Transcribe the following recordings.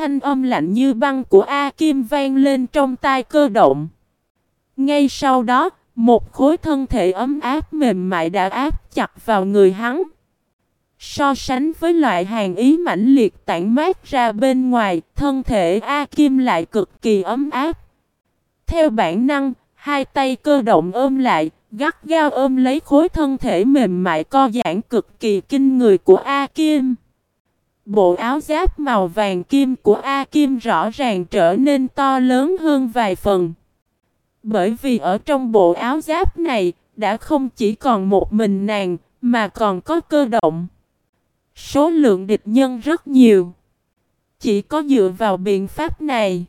thanh âm lạnh như băng của A Kim vang lên trong tai cơ động. Ngay sau đó, một khối thân thể ấm áp mềm mại đã áp chặt vào người hắn. So sánh với loại hàng ý mãnh liệt tản mát ra bên ngoài, thân thể A Kim lại cực kỳ ấm áp. Theo bản năng, hai tay cơ động ôm lại, gắt gao ôm lấy khối thân thể mềm mại co giãn cực kỳ kinh người của A Kim. Bộ áo giáp màu vàng kim của A Kim rõ ràng trở nên to lớn hơn vài phần. Bởi vì ở trong bộ áo giáp này, đã không chỉ còn một mình nàng, mà còn có cơ động. Số lượng địch nhân rất nhiều. Chỉ có dựa vào biện pháp này,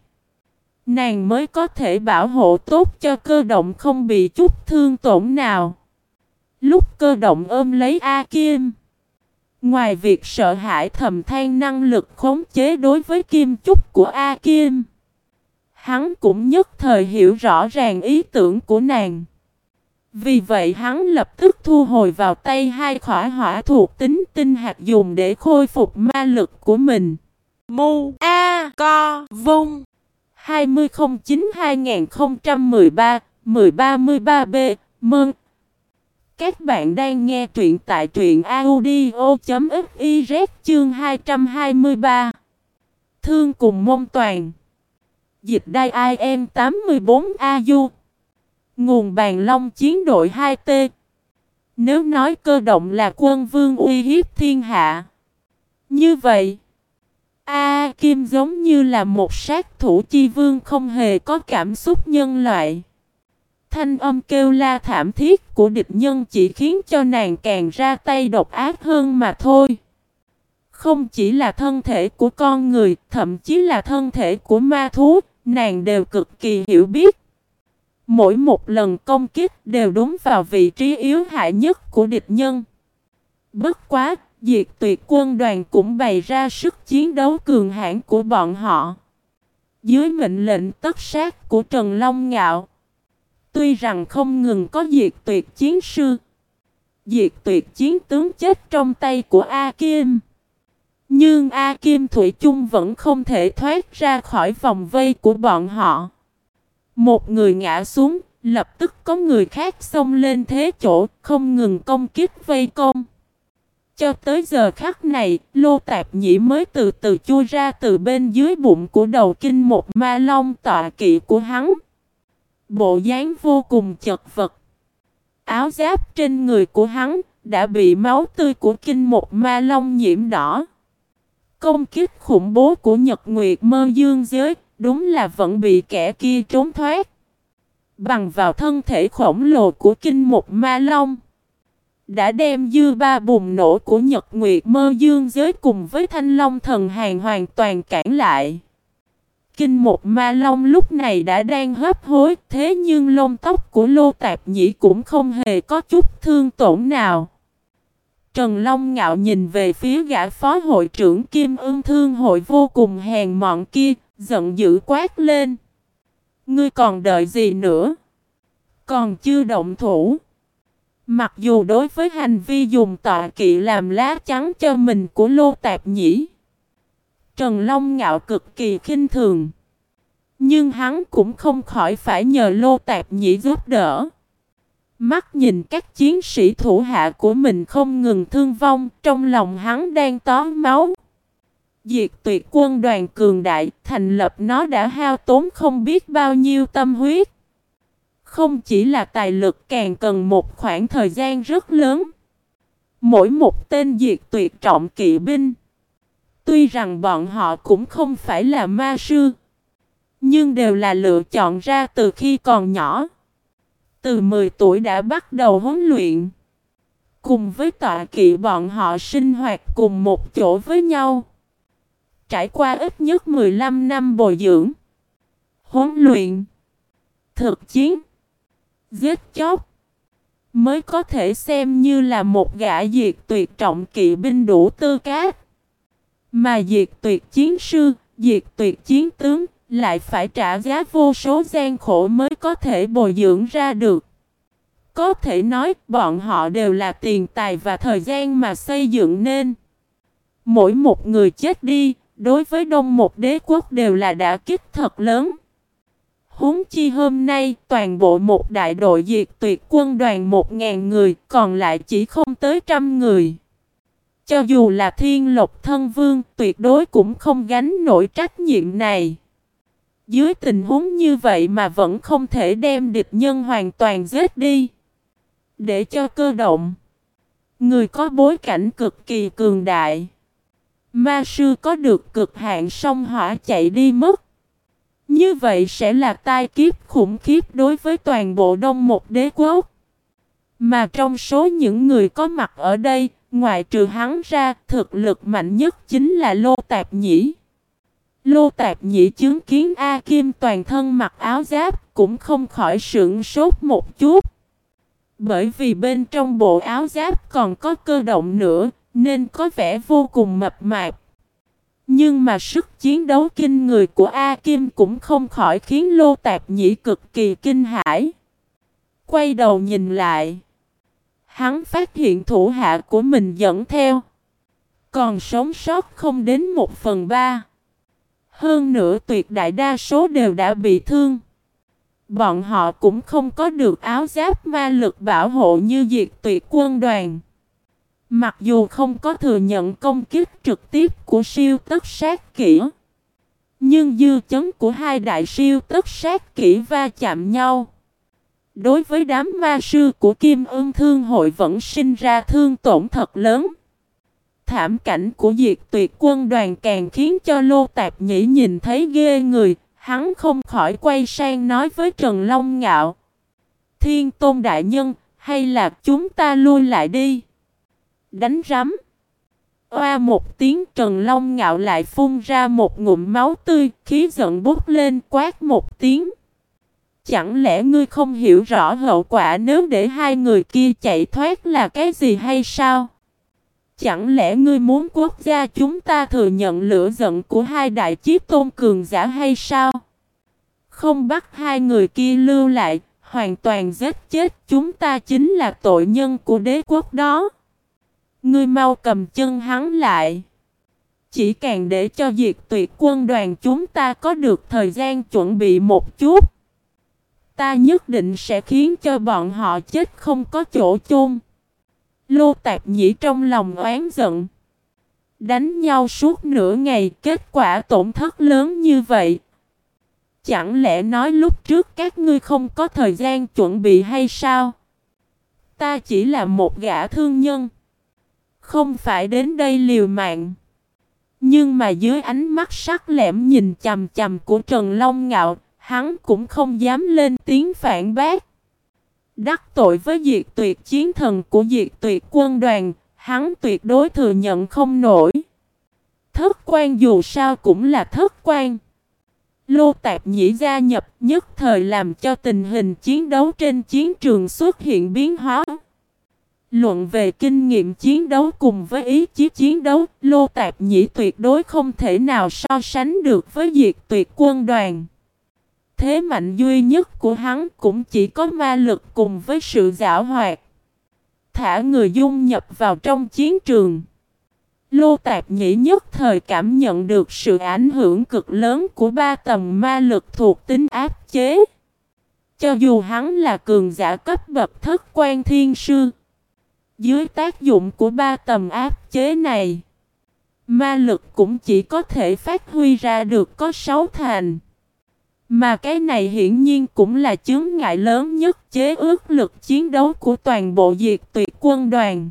nàng mới có thể bảo hộ tốt cho cơ động không bị chút thương tổn nào. Lúc cơ động ôm lấy A Kim, ngoài việc sợ hãi thầm than năng lực khống chế đối với kim chúc của A Kim, hắn cũng nhất thời hiểu rõ ràng ý tưởng của nàng. Vì vậy hắn lập tức thu hồi vào tay hai khỏa hỏa thuộc tính tinh hạt dùng để khôi phục ma lực của mình. Mu A Co Vung 2009-2013-1033B Mừng! Các bạn đang nghe truyện tại truyện audio.fiz chương 223 Thương cùng môn toàn. Dịch đai IM 84AU Nguồn bàn long chiến đội 2T Nếu nói cơ động là quân vương uy hiếp thiên hạ. Như vậy, A Kim giống như là một sát thủ chi vương không hề có cảm xúc nhân loại. Thanh âm kêu la thảm thiết của địch nhân chỉ khiến cho nàng càng ra tay độc ác hơn mà thôi Không chỉ là thân thể của con người, thậm chí là thân thể của ma thú, nàng đều cực kỳ hiểu biết Mỗi một lần công kích đều đúng vào vị trí yếu hại nhất của địch nhân. Bất quá, diệt tuyệt quân đoàn cũng bày ra sức chiến đấu cường hãn của bọn họ. Dưới mệnh lệnh tất sát của Trần Long Ngạo. Tuy rằng không ngừng có diệt tuyệt chiến sư. Diệt tuyệt chiến tướng chết trong tay của A Kim. Nhưng A Kim Thủy chung vẫn không thể thoát ra khỏi vòng vây của bọn họ. Một người ngã xuống, lập tức có người khác xông lên thế chỗ, không ngừng công kích vây công. Cho tới giờ khắc này, Lô Tạp Nhĩ mới từ từ chui ra từ bên dưới bụng của đầu kinh một ma long tọa kỵ của hắn. Bộ dáng vô cùng chật vật. Áo giáp trên người của hắn đã bị máu tươi của kinh một ma long nhiễm đỏ. Công kích khủng bố của Nhật Nguyệt mơ dương giới đúng là vẫn bị kẻ kia trốn thoát. Bằng vào thân thể khổng lồ của kinh một ma long. Đã đem dư ba bùng nổ của Nhật Nguyệt mơ dương giới cùng với thanh long thần hàng hoàn toàn cản lại. Kinh một ma long lúc này đã đang hấp hối thế nhưng lông tóc của lô tạp nhĩ cũng không hề có chút thương tổn nào. Trần Long ngạo nhìn về phía gã phó hội trưởng Kim ương thương hội vô cùng hèn mọn kia, giận dữ quát lên. Ngươi còn đợi gì nữa? Còn chưa động thủ. Mặc dù đối với hành vi dùng tọa kỵ làm lá trắng cho mình của Lô Tạp Nhĩ, Trần Long ngạo cực kỳ khinh thường. Nhưng hắn cũng không khỏi phải nhờ Lô Tạp Nhĩ giúp đỡ. Mắt nhìn các chiến sĩ thủ hạ của mình không ngừng thương vong, trong lòng hắn đang tóm máu. Diệt tuyệt quân đoàn cường đại, thành lập nó đã hao tốn không biết bao nhiêu tâm huyết. Không chỉ là tài lực càng cần một khoảng thời gian rất lớn. Mỗi một tên diệt tuyệt trọng kỵ binh. Tuy rằng bọn họ cũng không phải là ma sư. Nhưng đều là lựa chọn ra từ khi còn nhỏ. Từ 10 tuổi đã bắt đầu huấn luyện. Cùng với tọa kỵ bọn họ sinh hoạt cùng một chỗ với nhau trải qua ít nhất 15 năm bồi dưỡng, huấn luyện, thực chiến, giết chóc, mới có thể xem như là một gã diệt tuyệt trọng kỵ binh đủ tư cách. Mà diệt tuyệt chiến sư, diệt tuyệt chiến tướng lại phải trả giá vô số gian khổ mới có thể bồi dưỡng ra được. Có thể nói bọn họ đều là tiền tài và thời gian mà xây dựng nên. Mỗi một người chết đi, Đối với đông một đế quốc đều là đã kích thật lớn. Huống chi hôm nay toàn bộ một đại đội diệt tuyệt quân đoàn một ngàn người còn lại chỉ không tới trăm người. Cho dù là thiên lộc thân vương tuyệt đối cũng không gánh nổi trách nhiệm này. Dưới tình huống như vậy mà vẫn không thể đem địch nhân hoàn toàn giết đi. Để cho cơ động. Người có bối cảnh cực kỳ cường đại. Ma sư có được cực hạn sông hỏa chạy đi mất. Như vậy sẽ là tai kiếp khủng khiếp đối với toàn bộ đông một đế quốc. Mà trong số những người có mặt ở đây, ngoài trừ hắn ra, thực lực mạnh nhất chính là Lô Tạp Nhĩ. Lô Tạp Nhĩ chứng kiến A Kim toàn thân mặc áo giáp, cũng không khỏi sững sốt một chút. Bởi vì bên trong bộ áo giáp còn có cơ động nữa, nên có vẻ vô cùng mập mạp. Nhưng mà sức chiến đấu kinh người của A Kim cũng không khỏi khiến Lô Tạp Nhĩ cực kỳ kinh hãi. Quay đầu nhìn lại. Hắn phát hiện thủ hạ của mình dẫn theo. Còn sống sót không đến một phần ba. Hơn nữa tuyệt đại đa số đều đã bị thương. Bọn họ cũng không có được áo giáp ma lực bảo hộ như diệt tuyệt quân đoàn. Mặc dù không có thừa nhận công kích trực tiếp của siêu tất sát kỹ. Nhưng dư chấn của hai đại siêu tất sát kỹ va chạm nhau. Đối với đám ma sư của Kim Ưng Thương Hội vẫn sinh ra thương tổn thật lớn. Thảm cảnh của diệt tuyệt quân đoàn càng khiến cho Lô Tạp Nhĩ nhìn thấy ghê người, hắn không khỏi quay sang nói với Trần Long Ngạo. Thiên Tôn Đại Nhân, hay là chúng ta lui lại đi? Đánh rắm. Oa một tiếng Trần Long Ngạo lại phun ra một ngụm máu tươi, khí giận bút lên quát một tiếng. Chẳng lẽ ngươi không hiểu rõ hậu quả nếu để hai người kia chạy thoát là cái gì hay sao? Chẳng lẽ ngươi muốn quốc gia chúng ta thừa nhận lửa giận của hai đại chiếc tôn cường giả hay sao? Không bắt hai người kia lưu lại, hoàn toàn giết chết chúng ta chính là tội nhân của đế quốc đó. Ngươi mau cầm chân hắn lại. Chỉ càng để cho diệt tuyệt quân đoàn chúng ta có được thời gian chuẩn bị một chút. Ta nhất định sẽ khiến cho bọn họ chết không có chỗ chôn. Lô Tạc Nhĩ trong lòng oán giận. Đánh nhau suốt nửa ngày, kết quả tổn thất lớn như vậy. Chẳng lẽ nói lúc trước các ngươi không có thời gian chuẩn bị hay sao? Ta chỉ là một gã thương nhân. Không phải đến đây liều mạng. Nhưng mà dưới ánh mắt sắc lẻm nhìn chầm chầm của Trần Long Ngạo, hắn cũng không dám lên tiếng phản bác. Đắc tội với diệt tuyệt chiến thần của diệt tuyệt quân đoàn, hắn tuyệt đối thừa nhận không nổi. Thất quan dù sao cũng là thất quan. Lô Tạp Nhĩ gia nhập nhất thời làm cho tình hình chiến đấu trên chiến trường xuất hiện biến hóa. Luận về kinh nghiệm chiến đấu cùng với ý chí chiến đấu, Lô Tạp Nhĩ tuyệt đối không thể nào so sánh được với diệt tuyệt quân đoàn thế mạnh duy nhất của hắn cũng chỉ có ma lực cùng với sự giả hoạt. Thả người dung nhập vào trong chiến trường. Lô Tạp Nhĩ nhất thời cảm nhận được sự ảnh hưởng cực lớn của ba tầng ma lực thuộc tính áp chế. Cho dù hắn là cường giả cấp bậc thất quan thiên sư. Dưới tác dụng của ba tầng áp chế này, ma lực cũng chỉ có thể phát huy ra được có sáu thành. Mà cái này hiển nhiên cũng là chướng ngại lớn nhất chế ước lực chiến đấu của toàn bộ diệt tuyệt quân đoàn.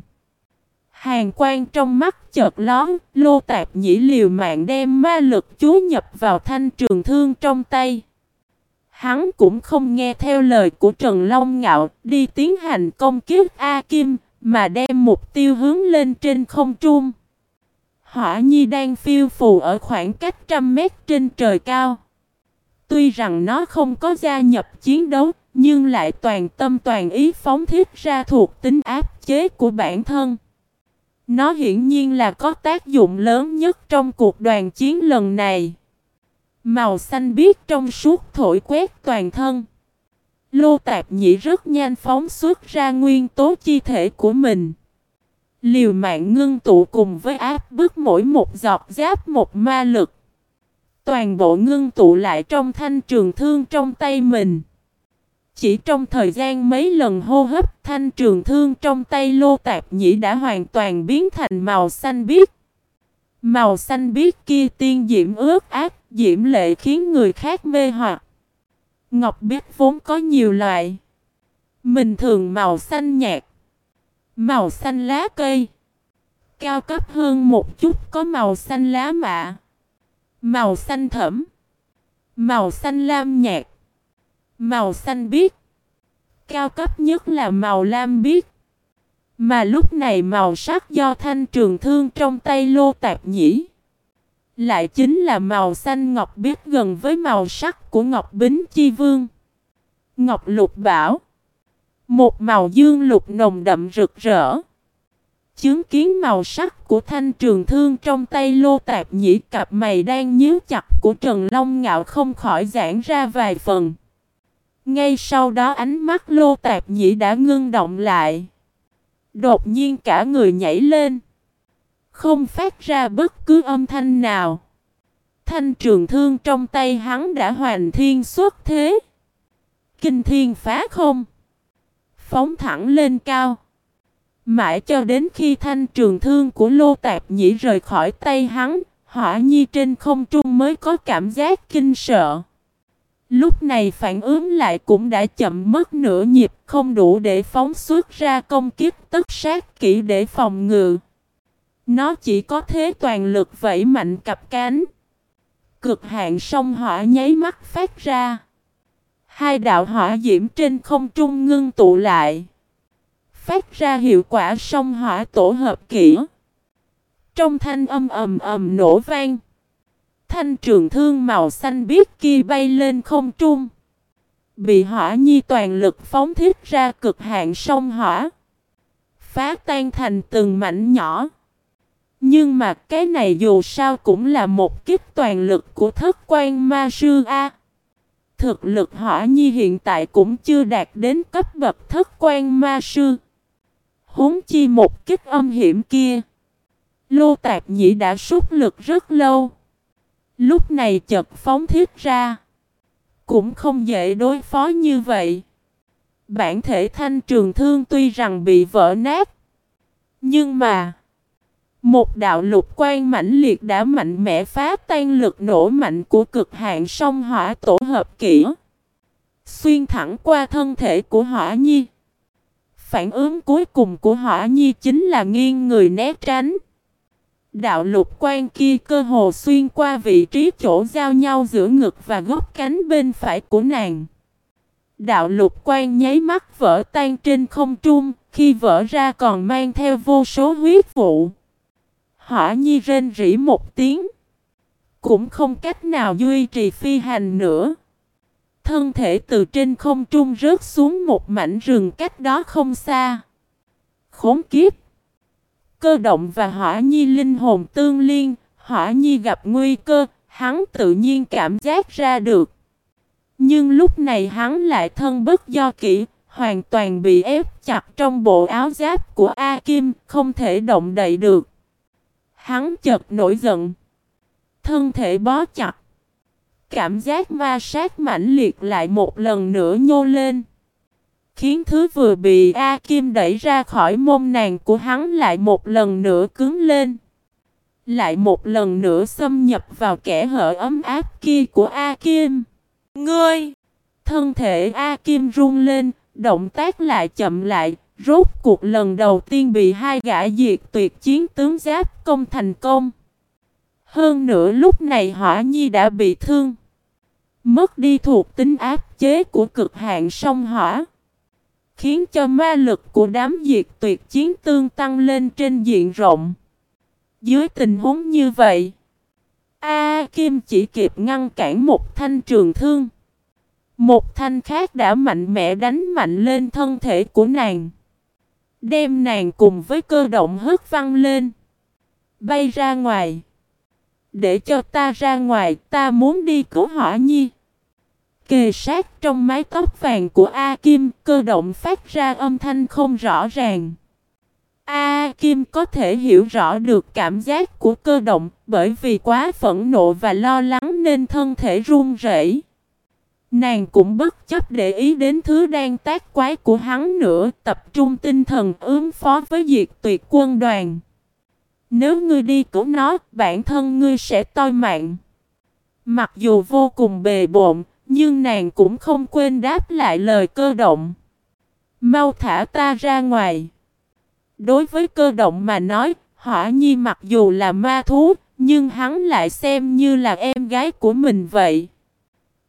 Hàng quan trong mắt chợt lón, lô tạp nhĩ liều mạng đem ma lực chú nhập vào thanh trường thương trong tay. Hắn cũng không nghe theo lời của Trần Long Ngạo đi tiến hành công kiếp A Kim, mà đem mục tiêu hướng lên trên không trung. Hỏa Nhi đang phiêu phù ở khoảng cách trăm mét trên trời cao. Tuy rằng nó không có gia nhập chiến đấu, nhưng lại toàn tâm toàn ý phóng thiết ra thuộc tính áp chế của bản thân. Nó hiển nhiên là có tác dụng lớn nhất trong cuộc đoàn chiến lần này. Màu xanh biếc trong suốt thổi quét toàn thân. Lô Tạp Nhĩ rất nhanh phóng xuất ra nguyên tố chi thể của mình. Liều mạng ngưng tụ cùng với áp bức mỗi một giọt giáp một ma lực. Toàn bộ ngưng tụ lại trong thanh trường thương trong tay mình. Chỉ trong thời gian mấy lần hô hấp thanh trường thương trong tay lô tạp nhĩ đã hoàn toàn biến thành màu xanh biếc. Màu xanh biếc kia tiên diễm ướt ác, diễm lệ khiến người khác mê hoặc. Ngọc biết vốn có nhiều loại. Mình thường màu xanh nhạt, màu xanh lá cây. Cao cấp hơn một chút có màu xanh lá mạ, màu xanh thẫm, màu xanh lam nhạt, màu xanh biếc. Cao cấp nhất là màu lam biếc. Mà lúc này màu sắc do thanh trường thương trong tay lô tạp nhĩ. Lại chính là màu xanh ngọc biếc gần với màu sắc của ngọc bính chi vương. Ngọc lục bảo. Một màu dương lục nồng đậm rực rỡ. Chứng kiến màu sắc của thanh trường thương trong tay lô tạp nhĩ, cặp mày đang nhíu chặt của Trần Long Ngạo không khỏi giãn ra vài phần. Ngay sau đó ánh mắt lô tạp nhĩ đã ngưng động lại. Đột nhiên cả người nhảy lên. Không phát ra bất cứ âm thanh nào. Thanh trường thương trong tay hắn đã hoàn thiên xuất thế. Kinh thiên phá không. Phóng thẳng lên cao. Mãi cho đến khi thanh trường thương của Lô Tạp Nhĩ rời khỏi tay hắn, hỏa nhi trên không trung mới có cảm giác kinh sợ. Lúc này phản ứng lại cũng đã chậm mất nửa nhịp không đủ để phóng xuất ra công kiếp tất sát kỹ để phòng ngự. Nó chỉ có thế toàn lực vẫy mạnh cặp cánh. Cực hạn sông hỏa nháy mắt phát ra. Hai đạo hỏa diễm trên không trung ngưng tụ lại. Phát ra hiệu quả sông hỏa tổ hợp kỹ. Trong thanh âm ầm ầm nổ vang. Thanh trường thương màu xanh biếc kia bay lên không trung. Bị hỏa nhi toàn lực phóng thiết ra cực hạn sông hỏa. Phá tan thành từng mảnh nhỏ. Nhưng mà cái này dù sao cũng là một kích toàn lực của thất quan ma sư A. Thực lực hỏa nhi hiện tại cũng chưa đạt đến cấp bậc thất quan ma sư. Huống chi một kích âm hiểm kia. Lô tạc nhĩ đã sút lực rất lâu. Lúc này chợt phóng thiết ra. Cũng không dễ đối phó như vậy. Bản thể thanh trường thương tuy rằng bị vỡ nát. Nhưng mà. Một đạo lục quan mãnh liệt đã mạnh mẽ phá tan lực nổ mạnh của cực hạn sông hỏa tổ hợp kỹ. Xuyên thẳng qua thân thể của hỏa nhi. Phản ứng cuối cùng của hỏa nhi chính là nghiêng người né tránh. Đạo lục quan kia cơ hồ xuyên qua vị trí chỗ giao nhau giữa ngực và gốc cánh bên phải của nàng. Đạo lục quan nháy mắt vỡ tan trên không trung, khi vỡ ra còn mang theo vô số huyết vụ. Hỏa nhi rên rỉ một tiếng. Cũng không cách nào duy trì phi hành nữa. Thân thể từ trên không trung rớt xuống một mảnh rừng cách đó không xa. Khốn kiếp! Cơ động và hỏa nhi linh hồn tương liên, hỏa nhi gặp nguy cơ, hắn tự nhiên cảm giác ra được. Nhưng lúc này hắn lại thân bất do kỹ, hoàn toàn bị ép chặt trong bộ áo giáp của A Kim, không thể động đậy được. Hắn chợt nổi giận. Thân thể bó chặt. Cảm giác ma sát mãnh liệt lại một lần nữa nhô lên. Khiến thứ vừa bị A Kim đẩy ra khỏi mông nàng của hắn lại một lần nữa cứng lên. Lại một lần nữa xâm nhập vào kẻ hở ấm áp kia của A Kim. Ngươi! Thân thể A Kim run lên, động tác lại chậm lại, rốt cuộc lần đầu tiên bị hai gã diệt tuyệt chiến tướng giáp công thành công. Hơn nữa lúc này hỏa nhi đã bị thương. Mất đi thuộc tính áp chế của cực hạn sông hỏa khiến cho ma lực của đám diệt tuyệt chiến tương tăng lên trên diện rộng. Dưới tình huống như vậy, A Kim chỉ kịp ngăn cản một thanh trường thương. Một thanh khác đã mạnh mẽ đánh mạnh lên thân thể của nàng. Đem nàng cùng với cơ động hất văng lên. Bay ra ngoài. Để cho ta ra ngoài, ta muốn đi cứu hỏa nhi. Kề sát trong mái tóc vàng của A Kim, cơ động phát ra âm thanh không rõ ràng. A Kim có thể hiểu rõ được cảm giác của cơ động bởi vì quá phẫn nộ và lo lắng nên thân thể run rẩy. Nàng cũng bất chấp để ý đến thứ đang tác quái của hắn nữa, tập trung tinh thần ứng phó với diệt tuyệt quân đoàn. Nếu ngươi đi cứu nó, bản thân ngươi sẽ toi mạng. Mặc dù vô cùng bề bộn, nhưng nàng cũng không quên đáp lại lời cơ động. Mau thả ta ra ngoài. Đối với cơ động mà nói, hỏa nhi mặc dù là ma thú, nhưng hắn lại xem như là em gái của mình vậy.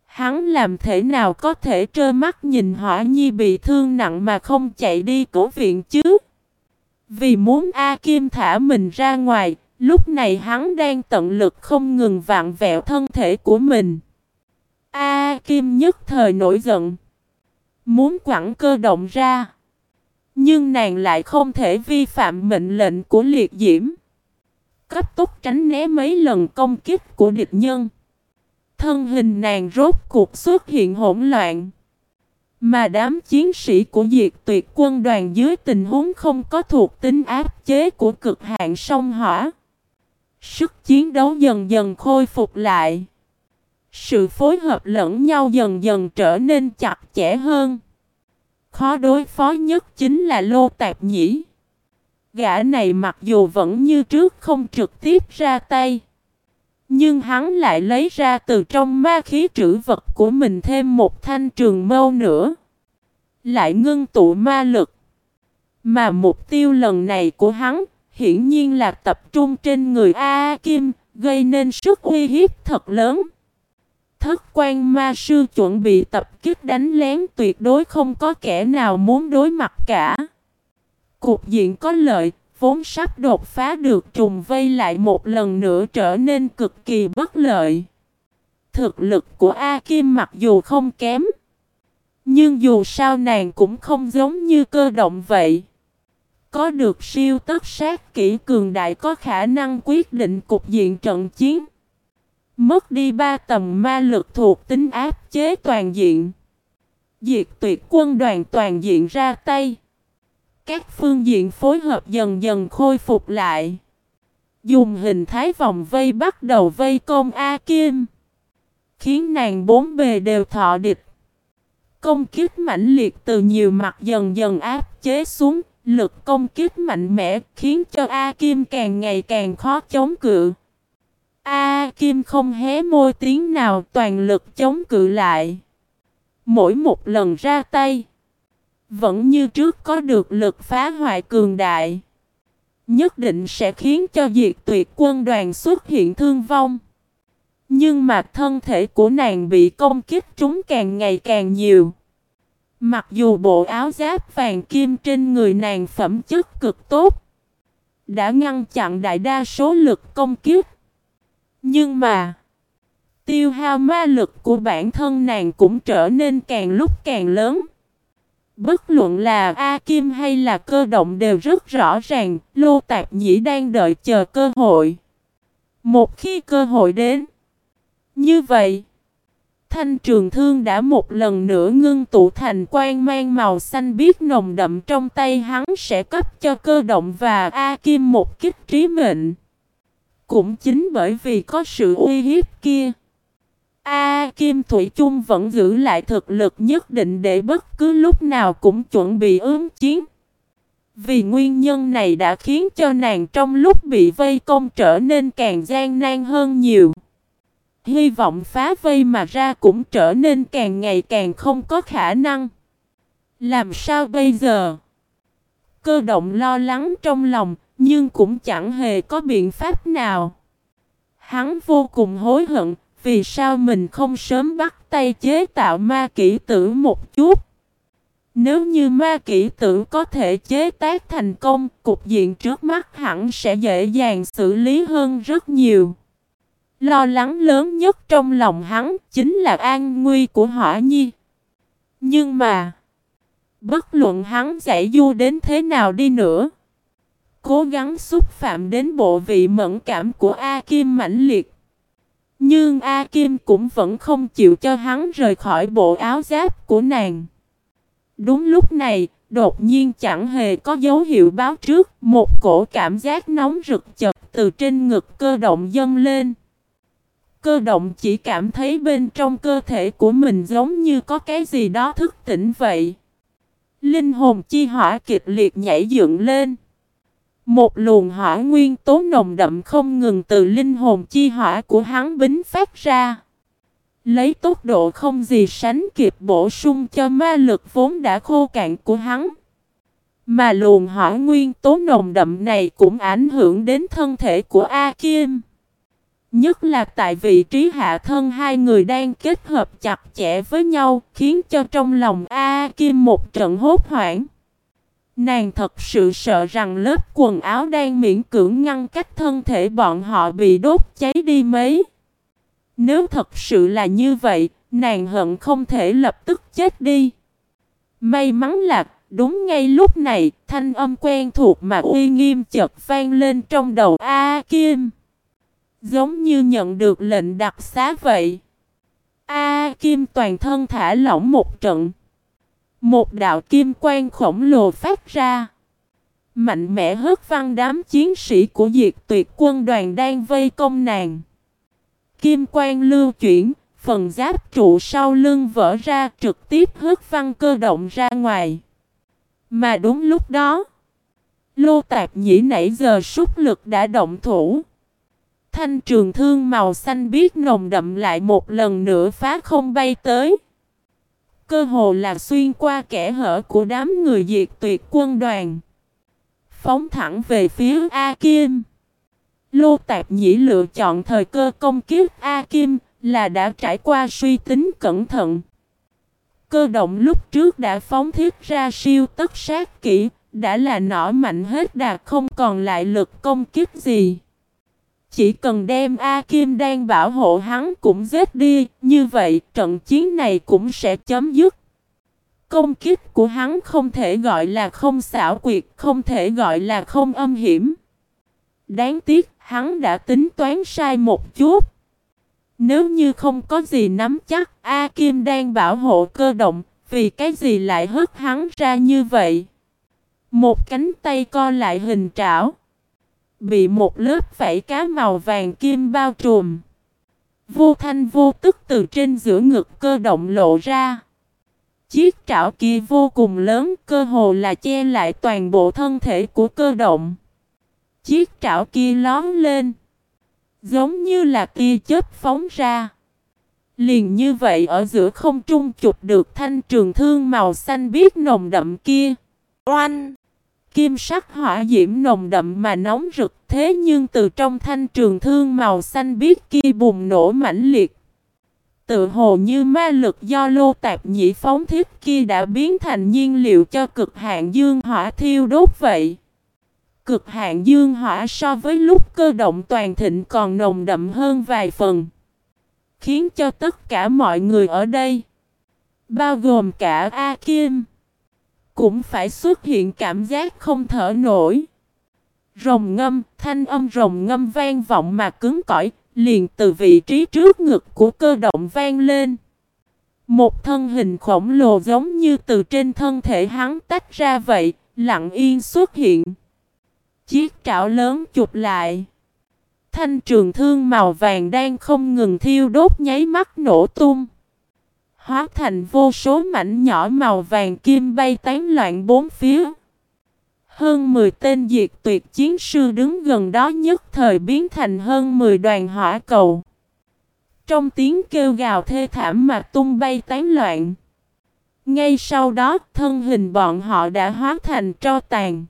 Hắn làm thể nào có thể trơ mắt nhìn hỏa nhi bị thương nặng mà không chạy đi cổ viện chứ? Vì muốn A Kim thả mình ra ngoài, lúc này hắn đang tận lực không ngừng vặn vẹo thân thể của mình. A Kim nhất thời nổi giận. Muốn quẳng cơ động ra. Nhưng nàng lại không thể vi phạm mệnh lệnh của liệt diễm. Cấp tốc tránh né mấy lần công kích của địch nhân. Thân hình nàng rốt cuộc xuất hiện hỗn loạn. Mà đám chiến sĩ của diệt tuyệt quân đoàn dưới tình huống không có thuộc tính áp chế của cực hạn sông hỏa. Sức chiến đấu dần dần khôi phục lại. Sự phối hợp lẫn nhau dần dần trở nên chặt chẽ hơn. Khó đối phó nhất chính là Lô Tạp Nhĩ. Gã này mặc dù vẫn như trước không trực tiếp ra tay. Nhưng hắn lại lấy ra từ trong ma khí trữ vật của mình thêm một thanh trường mâu nữa. Lại ngưng tụ ma lực. Mà mục tiêu lần này của hắn hiển nhiên là tập trung trên người A, Kim, gây nên sức uy hiếp thật lớn. Thất quan ma sư chuẩn bị tập kích đánh lén tuyệt đối không có kẻ nào muốn đối mặt cả. Cục diện có lợi, vốn sắp đột phá được trùng vây lại một lần nữa trở nên cực kỳ bất lợi. Thực lực của A Kim mặc dù không kém, nhưng dù sao nàng cũng không giống như cơ động vậy. Có được siêu tất sát kỹ cường đại có khả năng quyết định cục diện trận chiến. Mất đi ba tầng ma lực thuộc tính áp chế toàn diện. Diệt tuyệt quân đoàn toàn diện ra tay. Các phương diện phối hợp dần dần khôi phục lại. Dùng hình thái vòng vây bắt đầu vây công A Kim. Khiến nàng bốn bề đều thọ địch. Công kích mãnh liệt từ nhiều mặt dần dần áp chế xuống. Lực công kích mạnh mẽ khiến cho A Kim càng ngày càng khó chống cự. A Kim không hé môi tiếng nào toàn lực chống cự lại. Mỗi một lần ra tay, vẫn như trước có được lực phá hoại cường đại. Nhất định sẽ khiến cho diệt tuyệt quân đoàn xuất hiện thương vong. Nhưng mà thân thể của nàng bị công kích trúng càng ngày càng nhiều. Mặc dù bộ áo giáp vàng kim trên người nàng phẩm chất cực tốt, đã ngăn chặn đại đa số lực công kích. Nhưng mà, tiêu hao ma lực của bản thân nàng cũng trở nên càng lúc càng lớn. Bất luận là A Kim hay là cơ động đều rất rõ ràng, Lô Tạp Nhĩ đang đợi chờ cơ hội. Một khi cơ hội đến, như vậy, thanh trường thương đã một lần nữa ngưng tụ thành quang mang màu xanh biếc nồng đậm trong tay hắn sẽ cấp cho cơ động và A Kim một kích trí mệnh. Cũng chính bởi vì có sự uy hiếp kia. A Kim Thủy Chung vẫn giữ lại thực lực nhất định để bất cứ lúc nào cũng chuẩn bị ứng chiến. Vì nguyên nhân này đã khiến cho nàng trong lúc bị vây công trở nên càng gian nan hơn nhiều. Hy vọng phá vây mà ra cũng trở nên càng ngày càng không có khả năng. Làm sao bây giờ? Cơ động lo lắng trong lòng, nhưng cũng chẳng hề có biện pháp nào. Hắn vô cùng hối hận, vì sao mình không sớm bắt tay chế tạo ma kỹ tử một chút. Nếu như ma kỹ tử có thể chế tác thành công, cục diện trước mắt hẳn sẽ dễ dàng xử lý hơn rất nhiều. Lo lắng lớn nhất trong lòng hắn chính là an nguy của hỏa nhi. Nhưng mà, bất luận hắn giải du đến thế nào đi nữa, cố gắng xúc phạm đến bộ vị mẫn cảm của A Kim mãnh liệt. Nhưng A Kim cũng vẫn không chịu cho hắn rời khỏi bộ áo giáp của nàng. Đúng lúc này, đột nhiên chẳng hề có dấu hiệu báo trước, một cổ cảm giác nóng rực chật từ trên ngực cơ động dâng lên. Cơ động chỉ cảm thấy bên trong cơ thể của mình giống như có cái gì đó thức tỉnh vậy. Linh hồn chi hỏa kịch liệt nhảy dựng lên. Một luồng hỏa nguyên tố nồng đậm không ngừng từ linh hồn chi hỏa của hắn bính phát ra. Lấy tốc độ không gì sánh kịp bổ sung cho ma lực vốn đã khô cạn của hắn. Mà luồng hỏa nguyên tố nồng đậm này cũng ảnh hưởng đến thân thể của A Kim. Nhất là tại vị trí hạ thân hai người đang kết hợp chặt chẽ với nhau khiến cho trong lòng A Kim một trận hốt hoảng. Nàng thật sự sợ rằng lớp quần áo đang miễn cưỡng ngăn cách thân thể bọn họ bị đốt cháy đi mấy. Nếu thật sự là như vậy, nàng hận không thể lập tức chết đi. May mắn là, đúng ngay lúc này, thanh âm quen thuộc mà uy nghiêm chợt vang lên trong đầu A Kim. Giống như nhận được lệnh đặc xá vậy. A Kim toàn thân thả lỏng một trận. Một đạo kim quang khổng lồ phát ra. Mạnh mẽ hất văng đám chiến sĩ của diệt tuyệt quân đoàn đang vây công nàng. Kim quang lưu chuyển, phần giáp trụ sau lưng vỡ ra trực tiếp hất văng cơ động ra ngoài. Mà đúng lúc đó, Lô Tạp Nhĩ nãy giờ súc lực đã động thủ. Thanh trường thương màu xanh biếc nồng đậm lại một lần nữa phá không bay tới. Cơ hồ là xuyên qua kẻ hở của đám người diệt tuyệt quân đoàn. Phóng thẳng về phía A Kim. Lô Tạp Nhĩ lựa chọn thời cơ công kiếp A Kim là đã trải qua suy tính cẩn thận. Cơ động lúc trước đã phóng thiết ra siêu tất sát kỹ, đã là nỏ mạnh hết đà không còn lại lực công kiếp gì. Chỉ cần đem A Kim đang bảo hộ hắn cũng giết đi, như vậy trận chiến này cũng sẽ chấm dứt. Công kích của hắn không thể gọi là không xảo quyệt, không thể gọi là không âm hiểm. Đáng tiếc, hắn đã tính toán sai một chút. Nếu như không có gì nắm chắc, A Kim đang bảo hộ cơ động, vì cái gì lại hất hắn ra như vậy? Một cánh tay co lại hình trảo bị một lớp vảy cá màu vàng kim bao trùm. Vô thanh vô tức từ trên giữa ngực cơ động lộ ra. Chiếc trảo kia vô cùng lớn, cơ hồ là che lại toàn bộ thân thể của cơ động. Chiếc trảo kia lón lên, giống như là tia chớp phóng ra. Liền như vậy ở giữa không trung chụp được thanh trường thương màu xanh biếc nồng đậm kia. Oanh! Kim sắc hỏa diễm nồng đậm mà nóng rực thế nhưng từ trong thanh trường thương màu xanh biếc kia bùng nổ mãnh liệt. Tự hồ như ma lực do lô tạp nhĩ phóng thiết kia đã biến thành nhiên liệu cho cực hạn dương hỏa thiêu đốt vậy. Cực hạn dương hỏa so với lúc cơ động toàn thịnh còn nồng đậm hơn vài phần. Khiến cho tất cả mọi người ở đây, bao gồm cả A Kim, cũng phải xuất hiện cảm giác không thở nổi. Rồng ngâm, thanh âm rồng ngâm vang vọng mà cứng cỏi, liền từ vị trí trước ngực của cơ động vang lên. Một thân hình khổng lồ giống như từ trên thân thể hắn tách ra vậy, lặng yên xuất hiện. Chiếc trảo lớn chụp lại. Thanh trường thương màu vàng đang không ngừng thiêu đốt nháy mắt nổ tung. Hóa thành vô số mảnh nhỏ màu vàng kim bay tán loạn bốn phía. Hơn 10 tên diệt tuyệt chiến sư đứng gần đó nhất thời biến thành hơn 10 đoàn hỏa cầu. Trong tiếng kêu gào thê thảm mà tung bay tán loạn. Ngay sau đó thân hình bọn họ đã hóa thành tro tàn.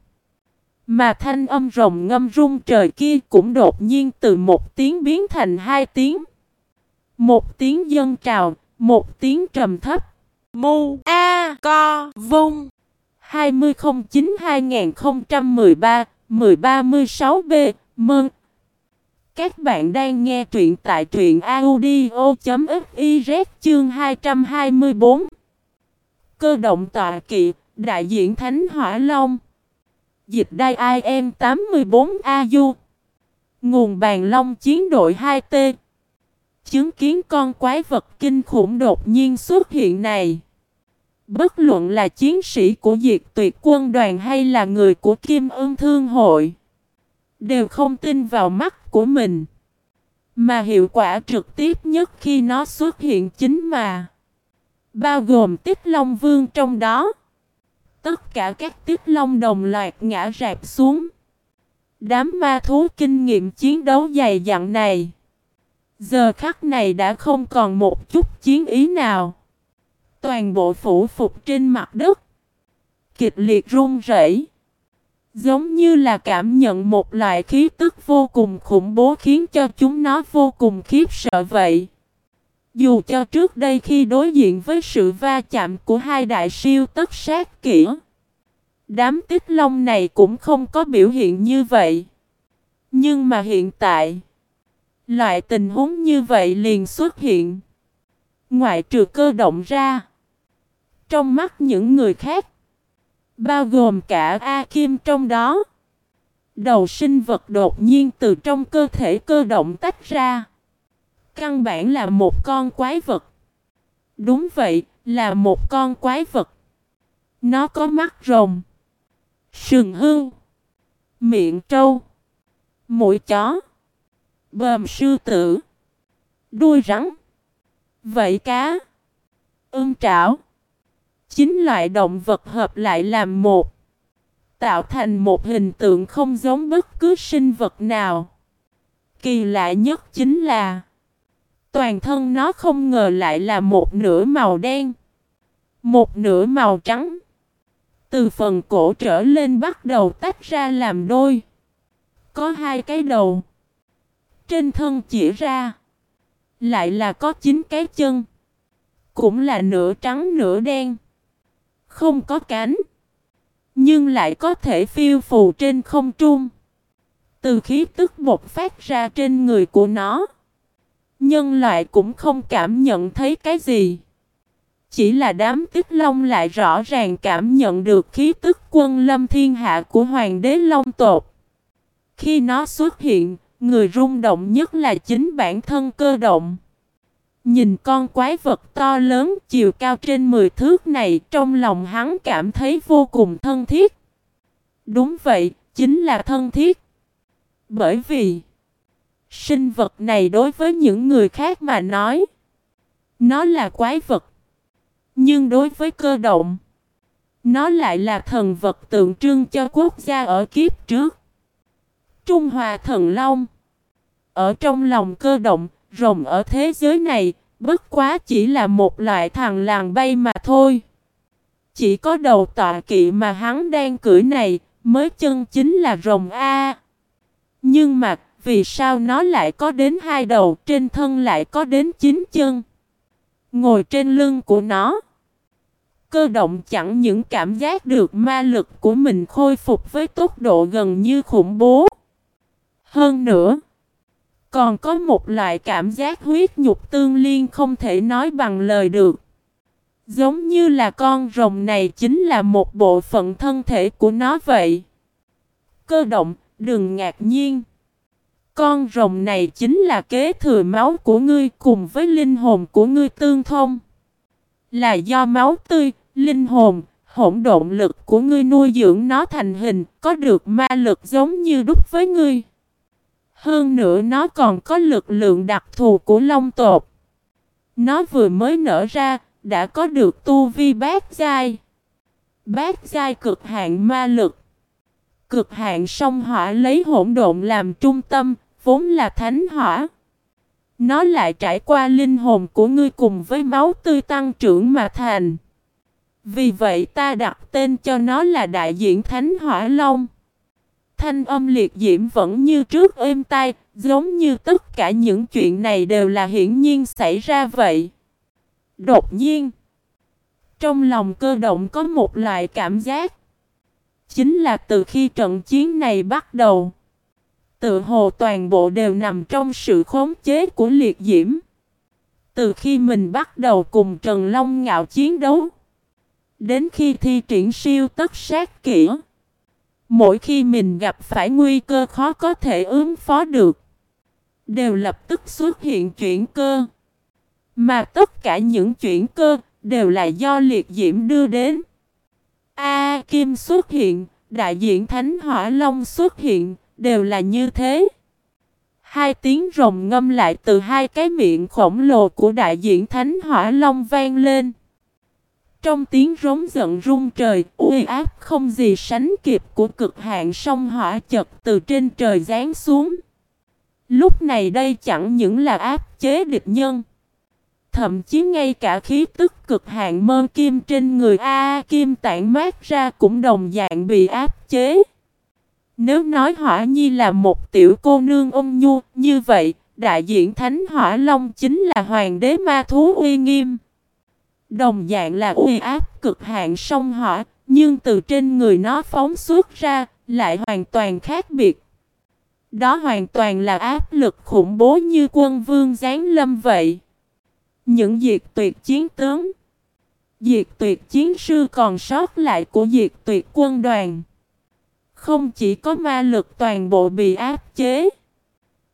Mà thanh âm rồng ngâm rung trời kia cũng đột nhiên từ một tiếng biến thành hai tiếng. Một tiếng dân trào, một tiếng trầm thấp. Mu A Co Vung. 2009-2013-1036B Mừng! Các bạn đang nghe truyện tại truyện audio.fiz chương 224 Cơ động tọa kỵ, đại diện Thánh Hỏa Long. Dịch đai IM 84AU Nguồn bàn long chiến đội 2T Chứng kiến con quái vật kinh khủng đột nhiên xuất hiện này. Bất luận là chiến sĩ của diệt tuyệt quân đoàn hay là người của Kim ương Thương Hội, Đều không tin vào mắt của mình. Mà hiệu quả trực tiếp nhất khi nó xuất hiện chính mà Bao gồm Tích Long Vương trong đó. Tất cả các Tích Long đồng loạt ngã rạp xuống. Đám ma thú kinh nghiệm chiến đấu dày dặn này Giờ khắc này đã không còn một chút chiến ý nào Toàn bộ phủ phục trên mặt đất Kịch liệt run rẩy Giống như là cảm nhận một loại khí tức vô cùng khủng bố khiến cho chúng nó vô cùng khiếp sợ vậy. Dù cho trước đây khi đối diện với sự va chạm của hai đại siêu tất sát kỹ, đám tích long này cũng không có biểu hiện như vậy. Nhưng mà hiện tại, loại tình huống như vậy liền xuất hiện. Ngoại trừ cơ động ra, trong mắt những người khác, bao gồm cả A Kim trong đó, đầu sinh vật đột nhiên từ trong cơ thể cơ động tách ra. Căn bản là một con quái vật. Đúng vậy, là một con quái vật. Nó có mắt rồng, sừng hương, miệng trâu, mũi chó, bờm sư tử, đuôi rắn, vẫy cá, ưng trảo. Chính loại động vật hợp lại làm một, tạo thành một hình tượng không giống bất cứ sinh vật nào. Kỳ lạ nhất chính là Toàn thân nó không ngờ lại là một nửa màu đen, một nửa màu trắng. Từ phần cổ trở lên bắt đầu tách ra làm đôi. Có hai cái đầu. Trên thân chỉ ra. Lại là có chín cái chân. Cũng là nửa trắng nửa đen. Không có cánh. Nhưng lại có thể phiêu phù trên không trung. Từ khí tức bột phát ra trên người của nó. Nhân loại cũng không cảm nhận thấy cái gì. Chỉ là đám tích long lại rõ ràng cảm nhận được khí tức quân lâm thiên hạ của hoàng đế long tột. Khi nó xuất hiện, người rung động nhất là chính bản thân cơ động. Nhìn con quái vật to lớn chiều cao trên 10 thước này trong lòng hắn cảm thấy vô cùng thân thiết. Đúng vậy, chính là thân thiết. Bởi vì Sinh vật này đối với những người khác mà nói Nó là quái vật Nhưng đối với cơ động Nó lại là thần vật tượng trưng cho quốc gia ở kiếp trước Trung Hòa Thần Long ở trong lòng cơ động Rồng ở thế giới này Bất quá chỉ là một loại thằng làng bay mà thôi Chỉ có đầu tọa kỵ mà hắn đang cưỡi này Mới chân chính là rồng A Nhưng mà vì sao nó lại có đến hai đầu, trên thân lại có đến chín chân? Ngồi trên lưng của nó. Cơ động chẳng những cảm giác được ma lực của mình khôi phục với tốc độ gần như khủng bố. Hơn nữa, còn có một loại cảm giác huyết nhục tương liên không thể nói bằng lời được. Giống như là con rồng này chính là một bộ phận thân thể của nó vậy. Cơ động, đừng ngạc nhiên. Con rồng này chính là kế thừa máu của ngươi cùng với linh hồn của ngươi tương thông. Là do máu tươi, linh hồn, hỗn độn lực của ngươi nuôi dưỡng nó thành hình, có được ma lực giống như đúc với ngươi. Hơn nữa nó còn có lực lượng đặc thù của long tột. Nó vừa mới nở ra, đã có được tu vi bát giai. Bát giai cực hạn ma lực. Cực hạn sông hỏa lấy hỗn độn làm trung tâm, vốn là thánh hỏa. Nó lại trải qua linh hồn của ngươi cùng với máu tươi tăng trưởng mà thành. Vì vậy ta đặt tên cho nó là đại diện Thánh Hỏa Long. Thanh âm liệt diễm vẫn như trước êm tai, giống như tất cả những chuyện này đều là hiển nhiên xảy ra vậy. Đột nhiên, trong lòng cơ động có một loại cảm giác. Chính là từ khi trận chiến này bắt đầu. Tự hồ toàn bộ đều nằm trong sự khống chế của liệt diễm. Từ khi mình bắt đầu cùng Trần Long ngạo chiến đấu. Đến khi thi triển siêu tất sát kỹ. Mỗi khi mình gặp phải nguy cơ khó có thể ứng phó được. Đều lập tức xuất hiện chuyển cơ. Mà tất cả những chuyển cơ đều là do liệt diễm đưa đến. A Kim xuất hiện, đại diện Thánh Hỏa Long xuất hiện, đều là như thế. Hai tiếng rồng ngâm lại từ hai cái miệng khổng lồ của đại diện Thánh Hỏa Long vang lên. Trong tiếng rống giận rung trời, uy áp không gì sánh kịp của cực hạn sông hỏa chật từ trên trời giáng xuống. Lúc này đây chẳng những là áp chế địch nhân. Thậm chí ngay cả khí tức cực hạn mơ kim trên người A, kim tản mát ra cũng đồng dạng bị áp chế. Nếu nói hỏa nhi là một tiểu cô nương ôm nhu, như vậy, đại diện thánh hỏa long chính là hoàng đế ma thú uy nghiêm. Đồng dạng là uy áp cực hạn sông hỏa, nhưng từ trên người nó phóng xuất ra, lại hoàn toàn khác biệt. Đó hoàn toàn là áp lực khủng bố như quân vương giáng lâm vậy. Những diệt tuyệt chiến tướng, diệt tuyệt chiến sư còn sót lại của diệt tuyệt quân đoàn. Không chỉ có ma lực toàn bộ bị áp chế,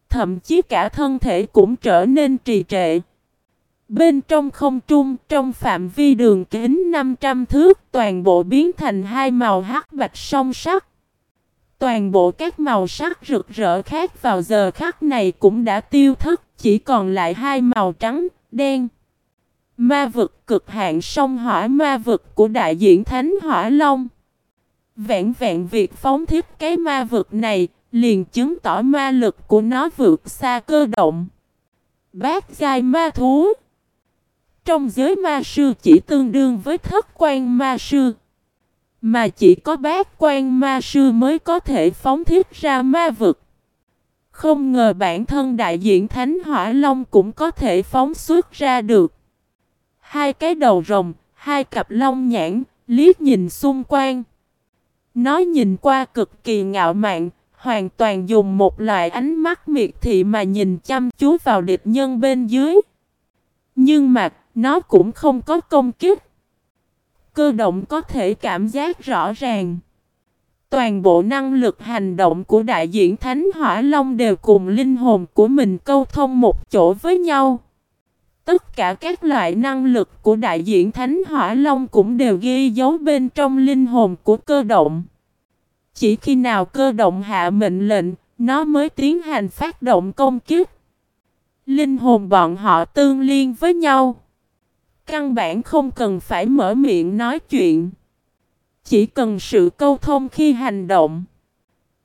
thậm chí cả thân thể cũng trở nên trì trệ. Bên trong không trung, trong phạm vi đường kính 500 thước, toàn bộ biến thành hai màu hắc bạch song sắc. Toàn bộ các màu sắc rực rỡ khác vào giờ khắc này cũng đã tiêu thất, chỉ còn lại hai màu trắng, đen. Ma vực cực hạn sông hỏa ma vực của đại diện Thánh Hỏa Long. Vẹn vẹn việc phóng thiết cái ma vực này, liền chứng tỏ ma lực của nó vượt xa cơ động. Bát giai ma thú trong giới ma sư chỉ tương đương với thất quan ma sư. Mà chỉ có bát quan ma sư mới có thể phóng thiết ra ma vực. Không ngờ bản thân đại diện Thánh Hỏa Long cũng có thể phóng xuất ra được. Hai cái đầu rồng, hai cặp long nhãn, liếc nhìn xung quanh. Nó nhìn qua cực kỳ ngạo mạn, hoàn toàn dùng một loại ánh mắt miệt thị mà nhìn chăm chú vào địch nhân bên dưới. Nhưng mà, nó cũng không có công kích. Cơ động có thể cảm giác rõ ràng. Toàn bộ năng lực hành động của đại diện Thánh Hỏa Long đều cùng linh hồn của mình câu thông một chỗ với nhau. Tất cả các loại năng lực của đại diện Thánh Hỏa Long cũng đều ghi dấu bên trong linh hồn của cơ động. Chỉ khi nào cơ động hạ mệnh lệnh, nó mới tiến hành phát động công kích. Linh hồn bọn họ tương liên với nhau. Căn bản không cần phải mở miệng nói chuyện. Chỉ cần sự câu thông khi hành động.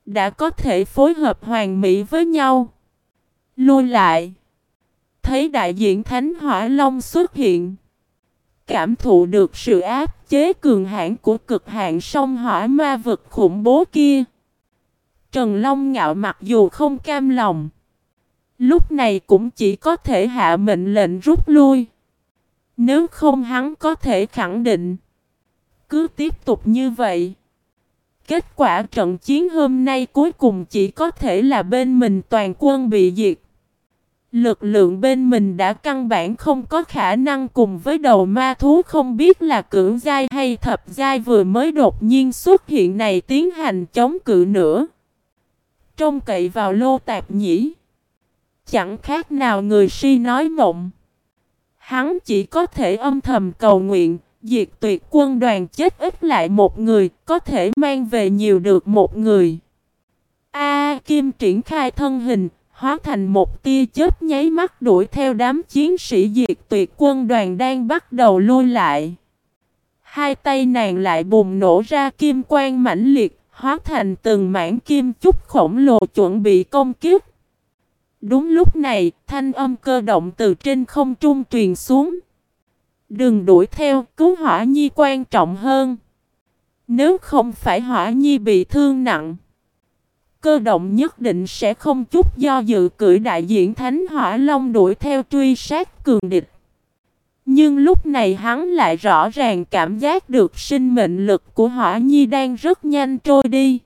Đã có thể phối hợp hoàn mỹ với nhau. Lùi lại. Thấy đại diện Thánh Hỏa Long xuất hiện. Cảm thụ được sự áp chế cường hãn của cực hạn sông hỏa ma vực khủng bố kia. Trần Long ngạo mặc dù không cam lòng. Lúc này cũng chỉ có thể hạ mệnh lệnh rút lui. Nếu không hắn có thể khẳng định. Cứ tiếp tục như vậy. Kết quả trận chiến hôm nay cuối cùng chỉ có thể là bên mình toàn quân bị diệt. Lực lượng bên mình đã căn bản không có khả năng cùng với đầu ma thú không biết là cưỡng giai hay thập giai vừa mới đột nhiên xuất hiện này tiến hành chống cự nữa. Trông cậy vào lô tạp nhĩ. Chẳng khác nào người si nói mộng. Hắn chỉ có thể âm thầm cầu nguyện, diệt tuyệt quân đoàn chết ít lại một người, có thể mang về nhiều được một người. A Kim triển khai thân hình, hóa thành một tia chớp nháy mắt đuổi theo đám chiến sĩ diệt tuyệt quân đoàn đang bắt đầu lui lại. Hai tay nàng lại bùng nổ ra kim quang mãnh liệt, hóa thành từng mảng kim chúc khổng lồ chuẩn bị công kiếp. Đúng lúc này, thanh âm cơ động từ trên không trung truyền xuống. Đừng đuổi theo, cứu hỏa nhi quan trọng hơn. Nếu không phải hỏa nhi bị thương nặng, cơ động nhất định sẽ không chút do dự cưỡi đại diện Thánh Hỏa Long đuổi theo truy sát cường địch. Nhưng lúc này hắn lại rõ ràng cảm giác được sinh mệnh lực của hỏa nhi đang rất nhanh trôi đi.